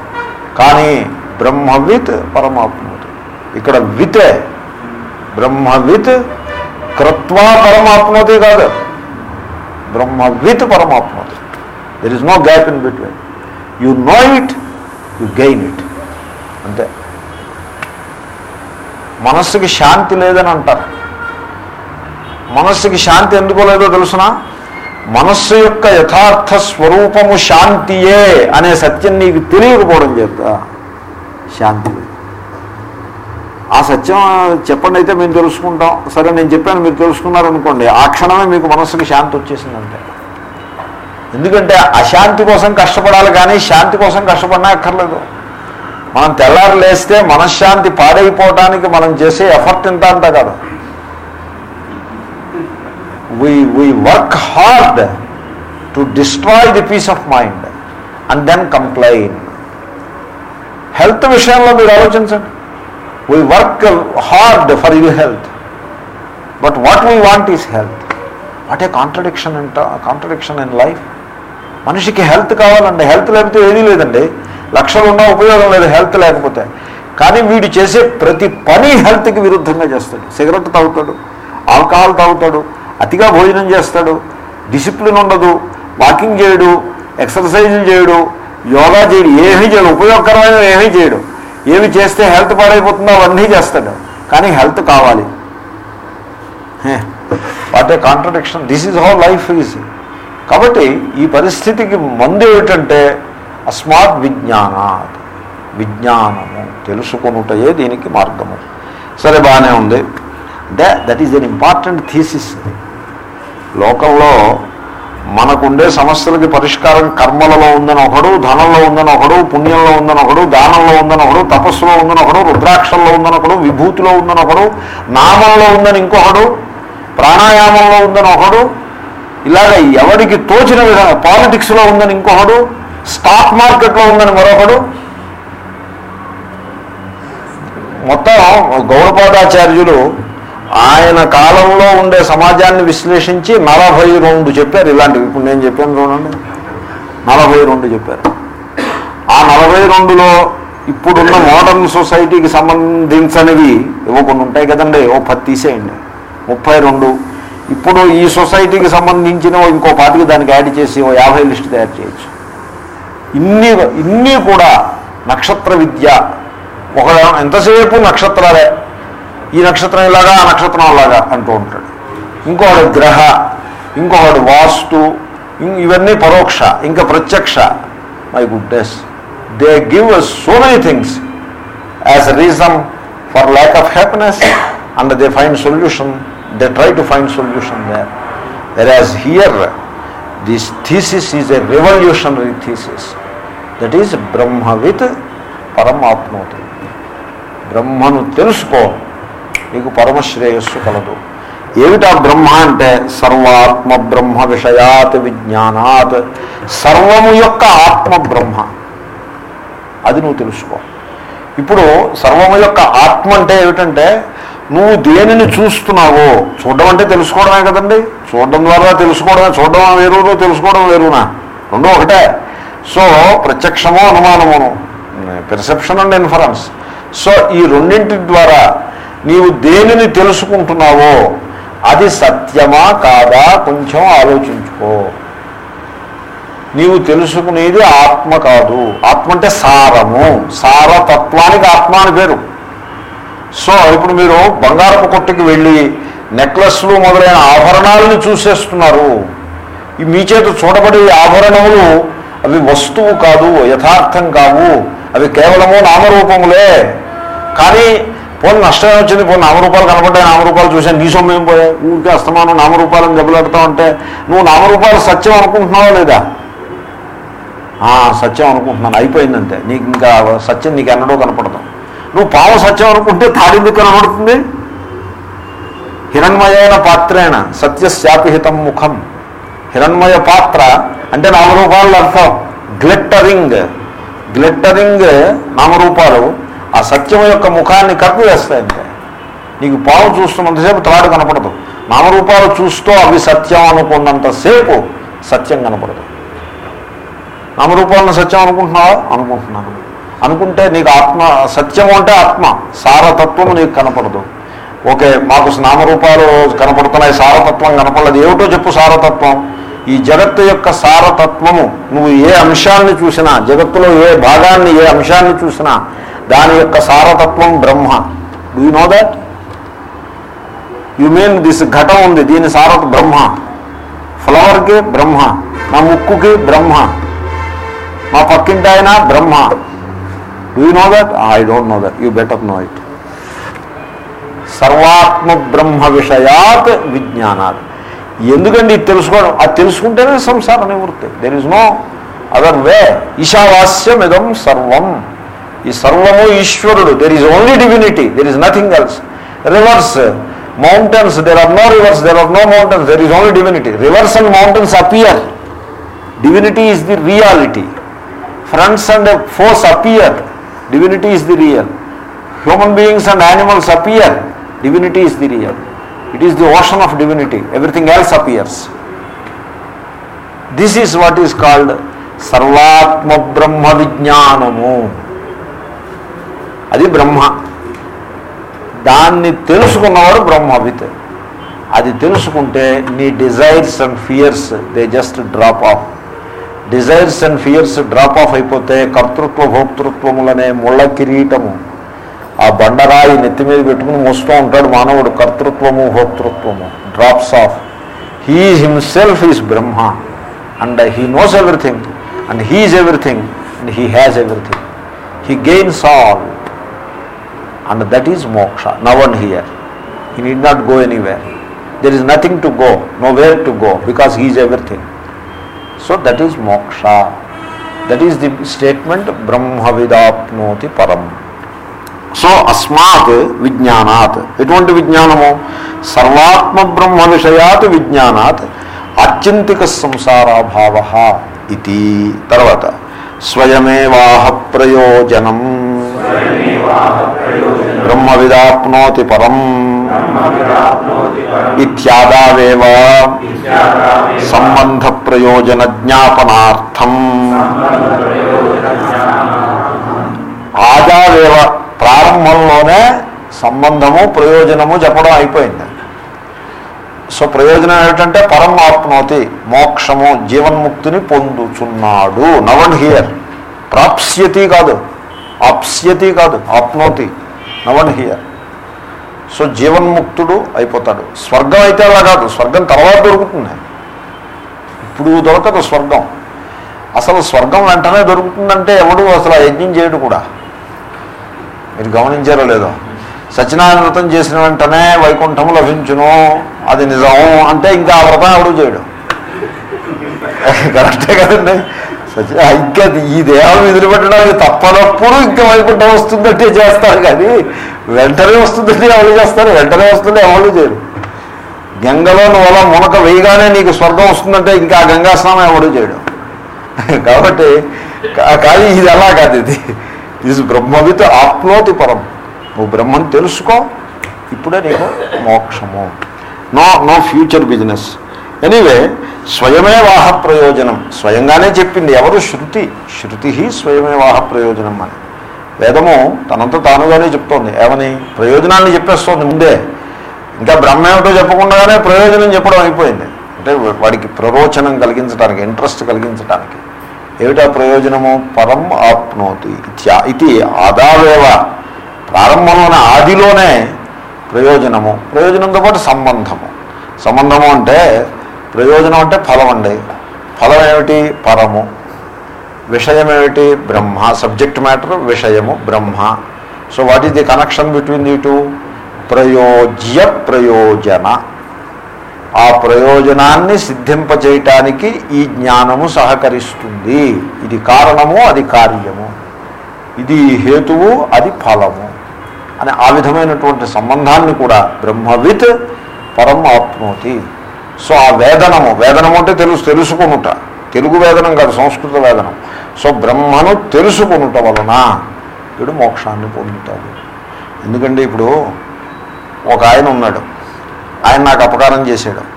కానీ బ్రహ్మవిత్ పరమాత్మతి ఇక్కడ వితే బ్రహ్మవిత్ కృత్వా పరమాత్మతి కాదు. బ్రహ్మవిత్ పరమాత్మతి there is no gap in between you know it you gain it అంతే. మనస్సుకి శాంతి లేదని అంటారు. మనస్సుకి శాంతి ఎందుకో లేదో తెలుసునా? మనస్సు యొక్క యథార్థ స్వరూపము శాంతియే అనే సత్యం నీకు తెలియకపోవడం చేత శాంతి ఆ సత్యం చెప్పండి అయితే మేము తెలుసుకుంటాం. సరే నేను చెప్పాను మీరు తెలుసుకున్నారనుకోండి. ఆ క్షణమే మీకు మనస్సుకి శాంతి వచ్చేసిందంటే ఎందుకంటే అశాంతి కోసం కష్టపడాలి కానీ శాంతి కోసం కష్టపడినా అక్కర్లేదు. మనం తెల్లారు లేస్తే మనశ్శాంతి పాడైపోవటానికి మనం చేసే ఎఫర్ట్ ఇంత అంత కాదు. We we work hard to destroy the peace of mind and then complain. Health విషయంలో మీరు ఆలోచించండి. We work hard for your health but what we want is health what a contradiction అంట కాంట్రడిక్షన్ ఇన్ లైఫ్ మనిషికి health కావాలండి. Health లేకపోతే ఏదీ లేదండి. లక్షలు ఉన్నా ఉపయోగం లేదు హెల్త్ లేకపోతే. కానీ వీడు చేసే ప్రతి పని హెల్త్కి విరుద్ధంగా చేస్తాడు. సిగరెట్ తాగుతాడు ఆల్కహాల్ తాగుతాడు అతిగా భోజనం చేస్తాడు. డిసిప్లిన్ ఉండదు. వాకింగ్ చేయడు. ఎక్సర్సైజులు చేయడు. యోగా చేయడు. ఏమీ చేయడు. ఉపయోగకరమైన ఏమీ చేయడు. ఏమి చేస్తే హెల్త్ పాడైపోతుందో అవన్నీ చేస్తాడు. కానీ హెల్త్ కావాలి. What a contradiction. This is how life is కాబట్టి ఈ పరిస్థితికి మందు ఏమిటంటే అస్మాత్ విజ్ఞానాత్. విజ్ఞానము. తెలుసుకొనుటయే దీనికి మార్గము. సరే బాగానే ఉంది. That is an important thesis లోకంలో మనకుండే సమస్యలకి పరిష్కారం కర్మలలో ఉందని ఒకడు ధనంలో ఉందని ఒకడు పుణ్యంలో ఉందని ఒకడు దానంలో ఉందని ఒకడు తపస్సులో ఉందని ఒకడు రుద్రాక్షంలో ఉందని ఒకడు విభూతిలో ఉందని ఒకడు నామంలో ఉందని ఇంకొకడు ప్రాణాయామంలో ఉందని ఒకడు ఇలాగ ఎవరికి తోచిన విధంగా పాలిటిక్స్లో ఉందని ఇంకొకడు స్టాక్ మార్కెట్లో ఉందని మరొకడు మొత్తం గౌరపాదాచార్యులు ఆయన కాలంలో ఉండే సమాజాన్ని విశ్లేషించి నలభై రెండు చెప్పారు ఇలాంటివి. ఇప్పుడు నేను చెప్పాను చూడండి. నలభై రెండు చెప్పారు. ఆ నలభై రెండులో ఇప్పుడున్న మోడర్న్ సొసైటీకి సంబంధించినవి ఏవో కొన్ని ఉంటాయి కదండి. ఓ పది తీసేయండి. ముప్పై రెండు. ఇప్పుడు ఈ సొసైటీకి సంబంధించిన ఇంకో పాటికి దానికి యాడ్ చేసి ఓ యాభై లిస్ట్ తయారు చేయొచ్చు. ఇన్ని ఇన్ని కూడా నక్షత్ర విద్య. ఒక ఎంతసేపు నక్షత్రాలే? ఈ నక్షత్రం ఇలాగా ఆ నక్షత్రం అలాగా అంటూ ఉంటాడు. ఇంకొకడు గ్రహ ఇంకొకడు వాస్తు ఇం- ఇవన్నీ పరోక్ష ఇంకా ప్రత్యక్ష. My goodness they give so many things as reason for lack of happiness and they find solution they try to find solution there were as here this thesis is a revolutionary thesis that is బ్రహ్మవిత్ పరమాత్మవుతుంది బ్రహ్మను తెలుసుకో నీకు పరమశ్రేయస్సు కలదు. ఏమిటా బ్రహ్మ అంటే? సర్వాత్మ బ్రహ్మ విషయాత్ విజ్ఞానాత్. సర్వము యొక్క ఆత్మ బ్రహ్మ అది నువ్వు తెలుసుకో. ఇప్పుడు సర్వము యొక్క ఆత్మ అంటే ఏమిటంటే నువ్వు దేనిని చూస్తున్నావో? చూడడం అంటే తెలుసుకోవడమే కదండి. చూడడం ద్వారా తెలుసుకోవడమే. చూడడం వేరునో తెలుసుకోవడం వేరునా? రెండు ఒకటే. సో ప్రత్యక్షము అనుమానమును. పెర్సెప్షన్ అండ్ ఇన్ఫరెన్స్ సో ఈ రెండింటి ద్వారా నీవు దేనిని తెలుసుకుంటున్నావో అది సత్యమా కాదా కొంచెం ఆలోచించుకో. నీవు తెలుసుకునేది ఆత్మ కాదు. ఆత్మ అంటే సారము. సారతత్వానికి ఆత్మ అని పేరు. సో ఇప్పుడు మీరు బంగారపు కొట్టుకి వెళ్ళి నెక్లెస్లు మొదలైన ఆభరణాలను చూసేస్తున్నారు. ఈ మీ చేత చూడబడే ఆభరణములు అవి వస్తువు కాదు యథార్థం కావు. అవి కేవలము నామరూపములే. కానీ పోనీ నష్టమే వచ్చింది పోనీ నామరూపాలు కనపడ్డాయి నామరూపాలు చూసాను నీ సొమ్మేం పోయాయి? ఊరికే అస్తమానం నామరూపాలను దెబ్బలాడుతావు అంటే నువ్వు నామరూపాలు సత్యం అనుకుంటున్నావా లేదా? సత్యం అనుకుంటున్నాను. అయిపోయిందంటే నీకు ఇంకా సత్యం నీకు ఎన్నడో కనపడదు. నువ్వు పాము సత్యం అనుకుంటే తాడిందుకు కనబడుతుంది? హిరణ్మయైన పాత్రేణ సత్యశాపిహితం ముఖం. హిరణ్మయ పాత్ర అంటే నామరూపాలు అర్థం. గ్లిట్టరింగ్. గ్లిట్టరింగ్ నామరూపాలు ఆ సత్యం యొక్క ముఖాన్ని కప్పివేస్తాయంటే నీకు పాము చూస్తున్నంతసేపు త్రాడు కనపడదు. నామరూపాలు చూస్తూ అవి సత్యం అనుకున్నంతసేపు సత్యం కనపడదు. నామరూపాలను సత్యం అనుకుంటున్నావా? అనుకుంటున్నాను. అనుకుంటే నీకు ఆత్మ సత్యం అంటే ఆత్మ. సారతత్వం నీకు కనపడదు. ఓకే మాకు నామరూపాలు కనపడుతున్నాయి సారతత్వం కనపడలేదు. ఏమిటో చెప్పు సారతత్వం. ఈ జగత్తు యొక్క సారతత్వము నువ్వు ఏ అంశాన్ని చూసినా జగత్తులో ఏ భాగాన్ని ఏ అంశాన్ని చూసినా దాని యొక్క సారతత్వం బ్రహ్మ do you know that you mean this ఘటం ఉంది దీని సారత బ్రహ్మ ఫ్లవర్కి బ్రహ్మ నా ముక్కుకి బ్రహ్మ మా పక్కింటి ఆయన బ్రహ్మ do you know that I don't know that you better know it సర్వాత్మ బ్రహ్మ విషయాత్ విజ్ఞానాత్ ఎందుకండి ఇది తెలుసుకోవడం? అది తెలుసుకుంటేనే సంసార నివృత్తి there is no other way ఈశావాస్యం ఇదం సర్వం ఈ సర్వము ఈశ్వరుడు there is only divinity there is nothing else rivers mountains there are no rivers there are no mountains there is only divinity rivers and mountains appear divinity is the reality friends and foes appear divinity is the real human beings and animals appear divinity is the real it is the ocean of divinity everything else appears this is what is called సర్వాత్మ బ్రహ్మ విజ్ఞానము అది బ్రహ్మ. దాన్ని తెలుసుకున్నవాడు బ్రహ్మవిత్ అది తెలుసుకుంటే నీ desires and fears they just drop off. Desires and fears drop off అయిపోతే కర్తృత్వ భోక్తృత్వములనే ముళ్ళ కిరీటము. ఆ బండరాయి నెత్తి మీద పెట్టుకుని మోస్తూ ఉంటాడు మానవుడు కర్తృత్వము భోక్తృత్వము drops off. He himself is Brahma and he knows everything and he is everything and he has everything. He gains all. And that is moksha now and here he need not go anywhere there is nothing to go no where to go because he is everything so that is moksha that is the statement బ్రహ్మవిదాప్నోతి పరం so అస్మాత్ విజ్ఞానాత్ ఎటువంటి విజ్ఞానము సర్వాత్మ బ్రహ్మ విషయాత్ విజ్ఞానాత్ ఆత్యంతిక సంసారాభావ ఇది తర్వాత స్వయమేవాహ ప్రయోజనం బ్రహ్మవిదాప్నోతి పరం ఇత్యాదావేవ సంబంధ ప్రయోజన జ్ఞాపనార్థం ఆదావేవ ప్రారంభంలోనే సంబంధము ప్రయోజనము చెప్పడం అయిపోయింది. సో ప్రయోజనం ఏమిటంటే పరమాప్నోతి మోక్షము జీవన్ముక్తిని పొందుచున్నాడు. నవన్ హియర్. ప్రాప్స్యతి కాదు. ఆప్స్యతి కాదు ఆప్నోతి. నవన్ హియర్ సో జీవన్ముక్తుడు అయిపోతాడు. స్వర్గం అయితే అలా కాదు. స్వర్గం తర్వాత దొరుకుతుంది. ఇప్పుడు దొరకదు స్వర్గం. అసలు స్వర్గం వెంటనే దొరుకుతుందంటే ఎవడు అసలు ఆ యజ్ఞం చేయడు కూడా. మీరు గమనించారో లేదో? సత్యనారాయణ వ్రతం చేసిన వెంటనే వైకుంఠం లభించును. అది నిజం అంటే ఇంకా ఆ వ్రతం ఎవడు చేయడు. కరెక్టే కదండి? ఇంకా ఈ దేహం ఎదురుపెట్టడానికి తప్పనప్పుడు ఇంకా వైకుంఠం వస్తుందంటే చేస్తారు కానీ వెంటనే వస్తుందంటే ఎవరు చేస్తారు? వెంటనే వస్తుంది ఎవరు చేయరు. గంగలో నువ్వు అలా మునక వేయగానే నీకు స్వర్గం వస్తుందంటే ఇంకా ఆ గంగా స్నానం ఎవడు చేయడు. కాబట్టి కానీ ఇది ఎలా కాదు ఇది. ఇది బ్రహ్మవిత్ ఆప్నోతి పరం. నువ్వు బ్రహ్మని తెలుసుకో ఇప్పుడే నీకు మోక్షము. No no future business anyway స్వయమేవాహ ప్రయోజనం. స్వయంగానే చెప్పింది ఎవరు? శృతి. శృతి స్వయమేవాహ ప్రయోజనం అని. వేదము తనంత తానుగానే చెప్తోంది. ఏమని? ప్రయోజనాన్ని చెప్పేస్తోంది ముందే. ఇంకా బ్రహ్మ ఏమిటో చెప్పకుండానే ప్రయోజనం చెప్పడం అయిపోయింది. అంటే వాడికి ప్రరోచనం కలిగించడానికి ఇంట్రెస్ట్ కలిగించడానికి ఏమిటా ప్రయోజనము? పరం ఆప్నోతి ఇది ఆదావేవ. ప్రారంభంలోనే ఆదిలోనే ప్రయోజనము. ప్రయోజనంతో పాటు సంబంధము. సంబంధము అంటే ప్రయోజనం అంటే ఫలం అండి. ఫలం ఏమిటి? పరము. విషయం ఏమిటి? బ్రహ్మ. సబ్జెక్ట్ మ్యాటర్ విషయము బ్రహ్మ. So what is the connection between the two? ప్రయోజ్య ప్రయోజన. ఆ ప్రయోజనాన్ని సిద్ధింపచేయటానికి ఈ జ్ఞానము సహకరిస్తుంది. ఇది కారణము అది కార్యము. ఇది హేతువు అది ఫలము. అని ఆ విధమైనటువంటి సంబంధాన్ని కూడా బ్రహ్మవిత్ పరం ఆప్నోతి సో ఆ వేదనము వేదనము అంటే తెలుసు తెలుసుకునుట. తెలుగు వేదనం కాదు సంస్కృత వేదనం. సో బ్రహ్మను తెలుసుకునుట వలన వీడు మోక్షాన్ని పొందుతాడు. ఎందుకంటే ఇప్పుడు ఒక ఆయన ఉన్నాడు. ఆయన నాకు అపకారం చేశాడు.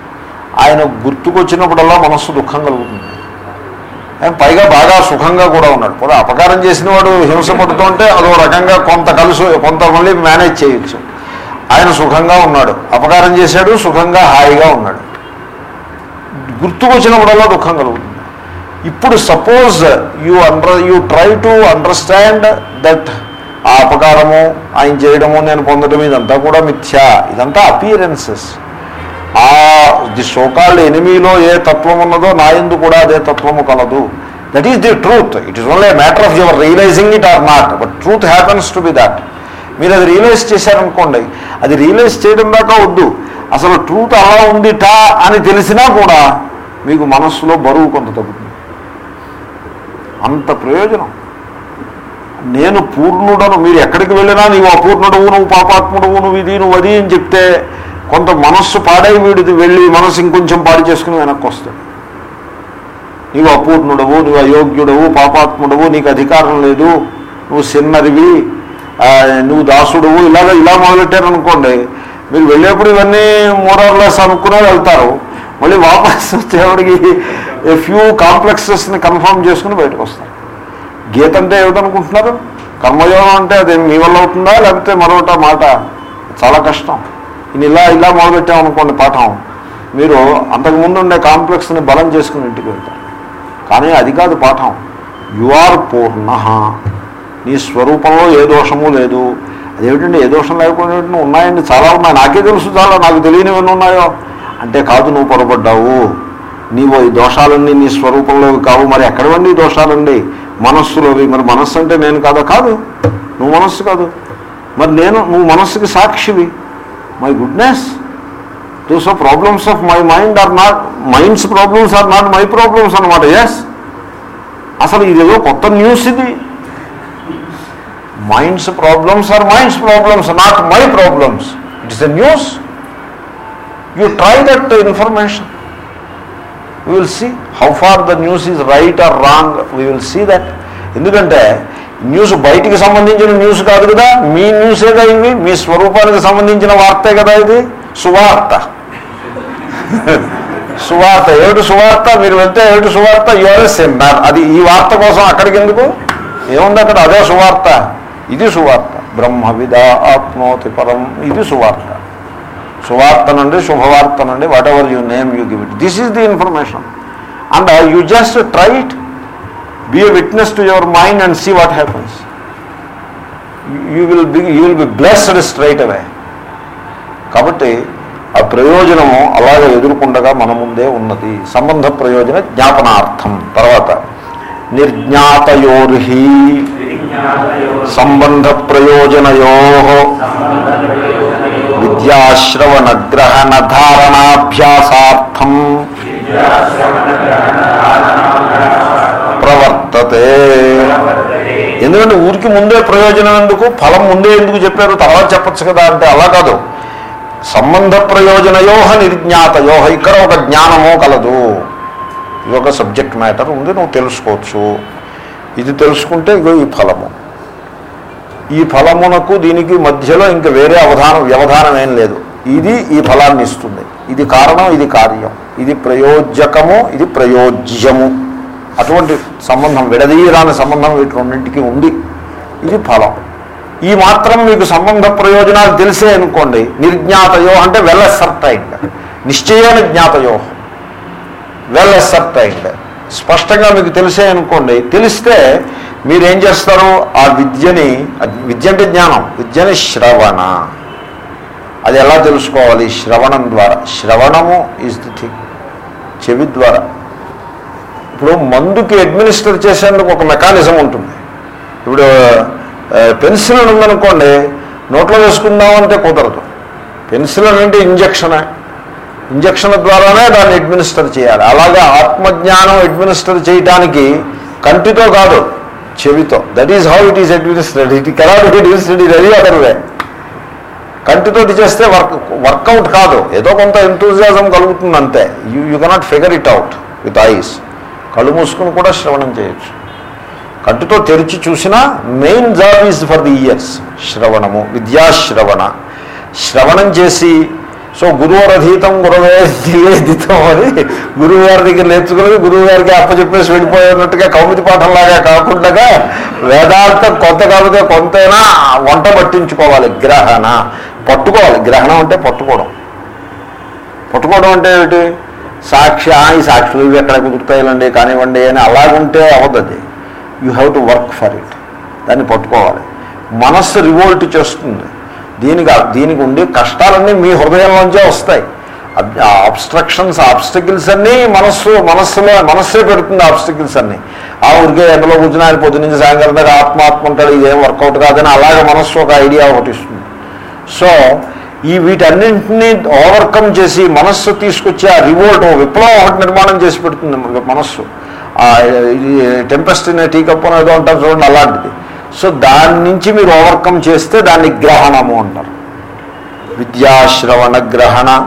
ఆయన గుర్తుకొచ్చినప్పుడల్లా మనస్సు దుఃఖం కలుగుతుంది. ఆయన పైగా బాగా సుఖంగా కూడా ఉన్నాడు. కూడా అపకారం చేసిన వాడు హింస పడుతుంటే అదో రకంగా కొంత కలుసు కొంత మళ్ళీ మేనేజ్ చేయొచ్చు. ఆయన సుఖంగా ఉన్నాడు. అపకారం చేశాడు సుఖంగా హాయిగా ఉన్నాడు. గుర్తుకొచ్చినప్పుడల్లా దుఃఖం కలుగుతుంది. ఇప్పుడు suppose you under you try to understand that ఆ అపకారము ఆయన చేయడము నేను పొందడం ఇదంతా కూడా మిథ్యా. ఇదంతా అపియరెన్సెస్ ఆ ది సోకాల్డ్ ఎనిమీలో ఏ తత్వం ఉన్నదో నా ఎందు కూడా అదే తత్వము కలదు. That is the truth it is only matter of your realising it or not but truth happens to be that మీరు అది రియలైజ్ చేశారనుకోండి అది రియలైజ్ చేయడం దాకా వద్దు. అసలు ట్రూత్ అలా ఉందిటా అని తెలిసినా కూడా మీకు మనస్సులో బరువు కొంత తగ్గుతుంది. అంత ప్రయోజనం. నేను పూర్ణుడను మీరు ఎక్కడికి వెళ్ళినా నీవు అపూర్ణుడువు నువ్వు పాపాత్ముడువు నువ్వు ఇది నువ్వు అది అని చెప్తే కొంత మనస్సు పాడై వీడిది వెళ్ళి మనస్సు ఇంకొంచెం పాడు చేసుకుని వెనక్కి వస్తాడు నీవు అపూర్ణుడవు నువ్వు అయోగ్యుడవు పాపాత్ముడవు నీకు అధికారం లేదు నువ్వు సిన్నరివి నువ్వు దాసుడవు ఇలాగ ఇలా మొదలెట్టారనుకోండి మీరు వెళ్ళేప్పుడు ఇవన్నీ మోరర్లెస్ అనుకునే వెళ్తారు. మళ్ళీ వాపస్ వచ్చేవాడికి ఫ్యూ కాంప్లెక్సెస్ని కన్ఫర్మ్ చేసుకుని బయటకు వస్తారు. గీత అంటే ఏమిటనుకుంటున్నారు? కర్మయోగం అంటే అది మీ వల్ల అవుతుందా? లేకపోతే మరొకట మాట చాలా కష్టం. నేను ఇలా ఇలా మొదలెట్టామనుకోండి పాఠం. మీరు అంతకుముందు ఉండే కాంప్లెక్స్ని బలం చేసుకుని ఇంటికి వెళ్తారు. కానీ అది కాదు పాఠం. యు ఆర్ పూర్ణ. నీ స్వరూపంలో ఏ దోషము లేదు. అదేమిటండి? ఏ దోషం లేకపోయినట్టు ఉన్నాయండి? చాలా ఉన్నాయి. నాకే తెలుసు చాలా. నాకు తెలియనివన్నీ ఉన్నాయో. అంటే కాదు నువ్వు పొరపడ్డావు. నీవు ఈ దోషాలన్నీ నీ స్వరూపంలోవి కావు. మరి ఎక్కడవండి దోషాలండి? మనస్సులోవి. మరి మనస్సు అంటే నేను కాదా? కాదు. నువ్వు మనస్సు కాదు. మరి నేను నువ్వు మనస్సుకి సాక్షివి. My goodness those of problems of my mind are not mind's problems are not my problems అనమాట ఎస్ అసలు ఇదేదో కొత్త న్యూస్ ఇది. Mind's problems are mind's problems not my problems it is a news you try that information we will see how far the news is right or wrong we will see that ఎందుకంటే news బయటికి సంబంధించిన news కాదు కదా. మీ న్యూసేగా ఇవి? మీ స్వరూపానికి సంబంధించిన వార్తే కదా ఇది? సువార్త. సువార్త. ఏమిటి సువార్త? మీరు వెళ్తే ఏమిటి సువార్త? యువర్ సెమినార్ అది ఈ వార్త కోసం అక్కడికి ఎందుకు? ఏముంది అక్కడ? అదే సువార్త. ఇది సువార్త. బ్రహ్మవిద ఆత్మోతి పరం. ఇది సువార్త. సువార్త నుండి శుభవార్త నుండి whatever you name you give it this is the information and you just try it be a witness to your mind and see what happens you will be you will be blessed straight away కాబట్టి ఆ ప్రయోజనము అలాగే ఎదుర్కొండగా మన ముందే ఉన్నది. సంబంధ ప్రయోజన జ్ఞాపనార్థం. తర్వాత నిర్జ్ఞాతయోర్హి. సంబంధ ప్రయోజనయో. విద్యాశ్రవణ ప్రవర్తతే. ఎందుకంటే ఊరికి ముందే ప్రయోజనం ఎందుకు? ఫలం ముందే ఎందుకు చెప్పారు? తర్వాత చెప్పచ్చు కదా అంటే అలా కాదు. సంబంధ ప్రయోజనయోహ నిర్జ్ఞాతయోహ. ఇక్కడ ఒక జ్ఞానమో కలదు. ఇది ఒక సబ్జెక్ట్ మ్యాటర్ ఉంది నువ్వు తెలుసుకోవచ్చు. ఇది తెలుసుకుంటే ఇగో ఈ ఫలము. ఈ ఫలమునకు దీనికి మధ్యలో ఇంకా వేరే అవధానం వ్యవధానం ఏం లేదు. ఇది ఈ ఫలాన్ని ఇస్తుంది. ఇది కారణం ఇది కార్యం. ఇది ప్రయోజకము ఇది ప్రయోజ్యము. అటువంటి సంబంధం విడదీయరాని సంబంధం వీటి రెండింటికి ఉంది. ఇది ఫలం. ఈ మాత్రం మీకు సంబంధ ప్రయోజనాలు తెలిసే అనుకోండి. నిర్జ్ఞాతయో అంటే వెల్ అసర్టైండ్ నిశ్చయాన్ని జ్ఞాతయో. వెల్ అసర్టైండ్ స్పష్టంగా మీకు తెలిసే అనుకోండి. తెలిస్తే మీరేం చేస్తారు? ఆ విద్యని విద్య అంటే జ్ఞానం. విద్యని శ్రవణ. అది ఎలా తెలుసుకోవాలి? శ్రవణం ద్వారా. శ్రవణము ఈజ్ ది థింగ్ చెవి ద్వారా. ఇప్పుడు మందుకి అడ్మినిస్టర్ చేసేందుకు ఒక మెకానిజం ఉంటుంది. ఇప్పుడు పెన్సిల్ ఉందనుకోండి నోట్లో వేసుకుందామంటే కుదరదు. పెన్సిల్ అంటే ఇంజక్షనే ఇంజక్షన్ ద్వారానే దాన్ని అడ్మినిస్టర్ చేయాలి. అలాగే ఆత్మజ్ఞానం అడ్మినిస్టర్ చేయడానికి కంటితో కాదు. చెవితో. That is how it is administered it cannot be administered in any other way కంటితో చేస్తే వర్క్ వర్కౌట్ కాదు. ఏదో కొంత ఎంతూజియాజం కలుగుతుంది అంతే you you cannot figure it out with eyes కళ్ళు మూసుకుని కూడా శ్రవణం చేయొచ్చు. కంటితో తెరిచి చూసినా main job is for the ears శ్రవణము విద్యాశ్రవణ. శ్రవణం చేసి సో గురువరధీతం గురవే నివేదితం అని గురువు గారి దగ్గర నేర్చుకుని గురువు గారికి అప్పచెప్పేసి వెళ్ళిపోయినట్టుగా కౌమితి పాఠంలాగా కాకుండా వేదాంతం కొంత కాకపోతే కొంతైనా వంట పట్టించుకోవాలి గ్రహణ. పట్టుకోవాలి. గ్రహణం అంటే పట్టుకోవడం. పట్టుకోవడం అంటే ఏమిటి? సాక్షి ఈ సాక్షులు ఇవి ఎక్కడ కుదురుతాయిలండి కానివ్వండి అని అలాగుంటే అవద్దది you have to work for it. దాన్ని పట్టుకోవాలి. మనస్సు రివోల్ట్ చేస్తుంది. దీనికి దీనికి ఉండే కష్టాలన్నీ మీ హృదయంలోంచే వస్తాయి. అబ్స్ట్రక్షన్స్ ఆబ్స్టికల్స్ అన్నీ మనస్సు మనస్సులో మనస్సే పెడుతుంది ఆబ్స్టికల్స్ అన్నీ. ఆ ఊరికే ఎండలో కూర్చుని ఆయన పొద్దు నుంచి సాయంకాలం దాకా ఆత్మ ఉంటాడు ఇదేం వర్కౌట్ కాదని అలాగే మనస్సు ఒక ఐడియా ఒకటి ఇస్తుంది. సో ఈ వీటన్నింటినీ ఓవర్కమ్ చేసి మనస్సు తీసుకొచ్చి ఆ రివోల్ట్ విప్లవం ఒకటి నిర్మాణం చేసి పెడుతుంది మనస్సు. ఆ ఇది టెంపెస్ట్ టీ కప్ ఏదో అంటారు చూడండి అలాంటిది. సో దాని నుంచి మీరు ఓవర్కమ్ చేస్తే దాన్ని గ్రహణము అంటారు. విద్యాశ్రవణ గ్రహణ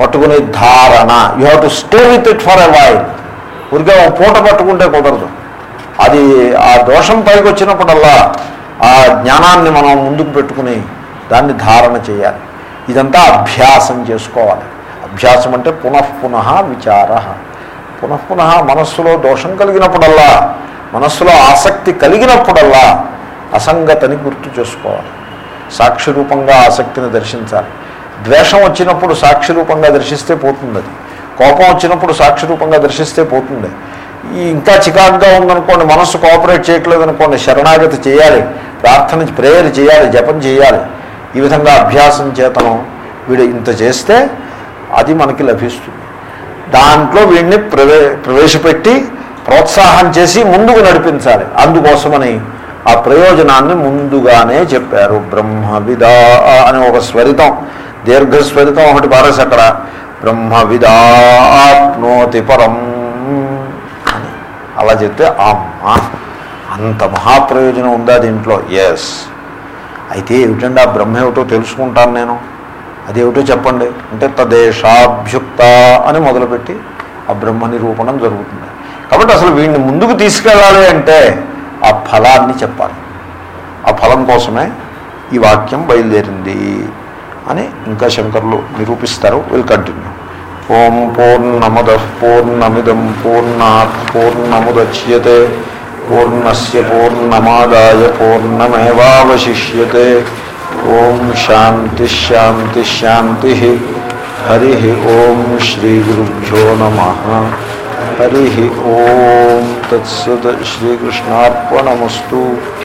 పట్టుకునే ధారణ. You have to stay with it for a while ఊరికే ఒక పూట పట్టుకుంటే కుదరదు. అది ఆ దోషం పైకి వచ్చినప్పుడల్లా ఆ జ్ఞానాన్ని మనం ముందుకు పెట్టుకుని దాన్ని ధారణ చేయాలి. ఇదంతా అభ్యాసం చేసుకోవాలి. అభ్యాసం అంటే పునఃపున విచార. పునఃపున మనస్సులో దోషం కలిగినప్పుడల్లా మనస్సులో ఆసక్తి కలిగినప్పుడల్లా అసంగతని గుర్తు చేసుకోవాలి. సాక్షిరూపంగా ఆసక్తిని దర్శించాలి. ద్వేషం వచ్చినప్పుడు సాక్షిరూపంగా దర్శిస్తే పోతుంది అది. కోపం వచ్చినప్పుడు సాక్షిరూపంగా దర్శిస్తే పోతుంది. ఈ ఇంకా చికాకుగా ఉందనుకోండి మనస్సు కోఆపరేట్ చేయట్లేదు అనుకోండి శరణాగతి చేయాలి. ప్రార్థన ప్రేయర్ చేయాలి జపం చేయాలి. ఈ విధంగా అభ్యాసం చేతనం వీడు ఇంత చేస్తే అది మనకి లభిస్తుంది. దాంట్లో వీడిని ప్రవే ప్రవేశపెట్టి ప్రోత్సాహం చేసి ముందుకు నడిపించాలి. అందుకోసమని ఆ ప్రయోజనాన్ని ముందుగానే చెప్పారు బ్రహ్మ విదా అని ఒక స్వరితం దీర్ఘస్వరితం ఒకటి పారేసి అక్కడ బ్రహ్మ విదాప్నోతి పరం అని. అలా చెప్తే అమ్మా అంత మహాప్రయోజనం ఉందా దీంట్లో? ఎస్ అయితే ఏమిటండి ఆ బ్రహ్మ ఏమిటో తెలుసుకుంటాను నేను. అదేమిటో చెప్పండి. అంటే తదేశాభ్యుక్త అని మొదలుపెట్టి ఆ బ్రహ్మ నిరూపణం జరుగుతుంది. కాబట్టి అసలు వీడిని ముందుకు తీసుకెళ్ళాలి అంటే ఆ ఫలాన్ని చెప్పాలి. ఆ ఫలం కోసమే ఈ వాక్యం బయలుదేరింది అని ఇంకా శంకర్లు నిరూపిస్తారు. విల్ కంటిన్యూ ఓం పూర్ణమద పూర్ణమిదం పూర్ణాత్ పూర్ణముద్యతే పూర్ణస్ పూర్ణమాదాయ పూర్ణమేవాశిష్యే ఓం శాంతి శాంతి శాంతి. హరి ఓం శ్రీ గురుభ్యో నమ. హరి ఓం తత్సత్ శ్రీకృష్ణార్పణమస్తు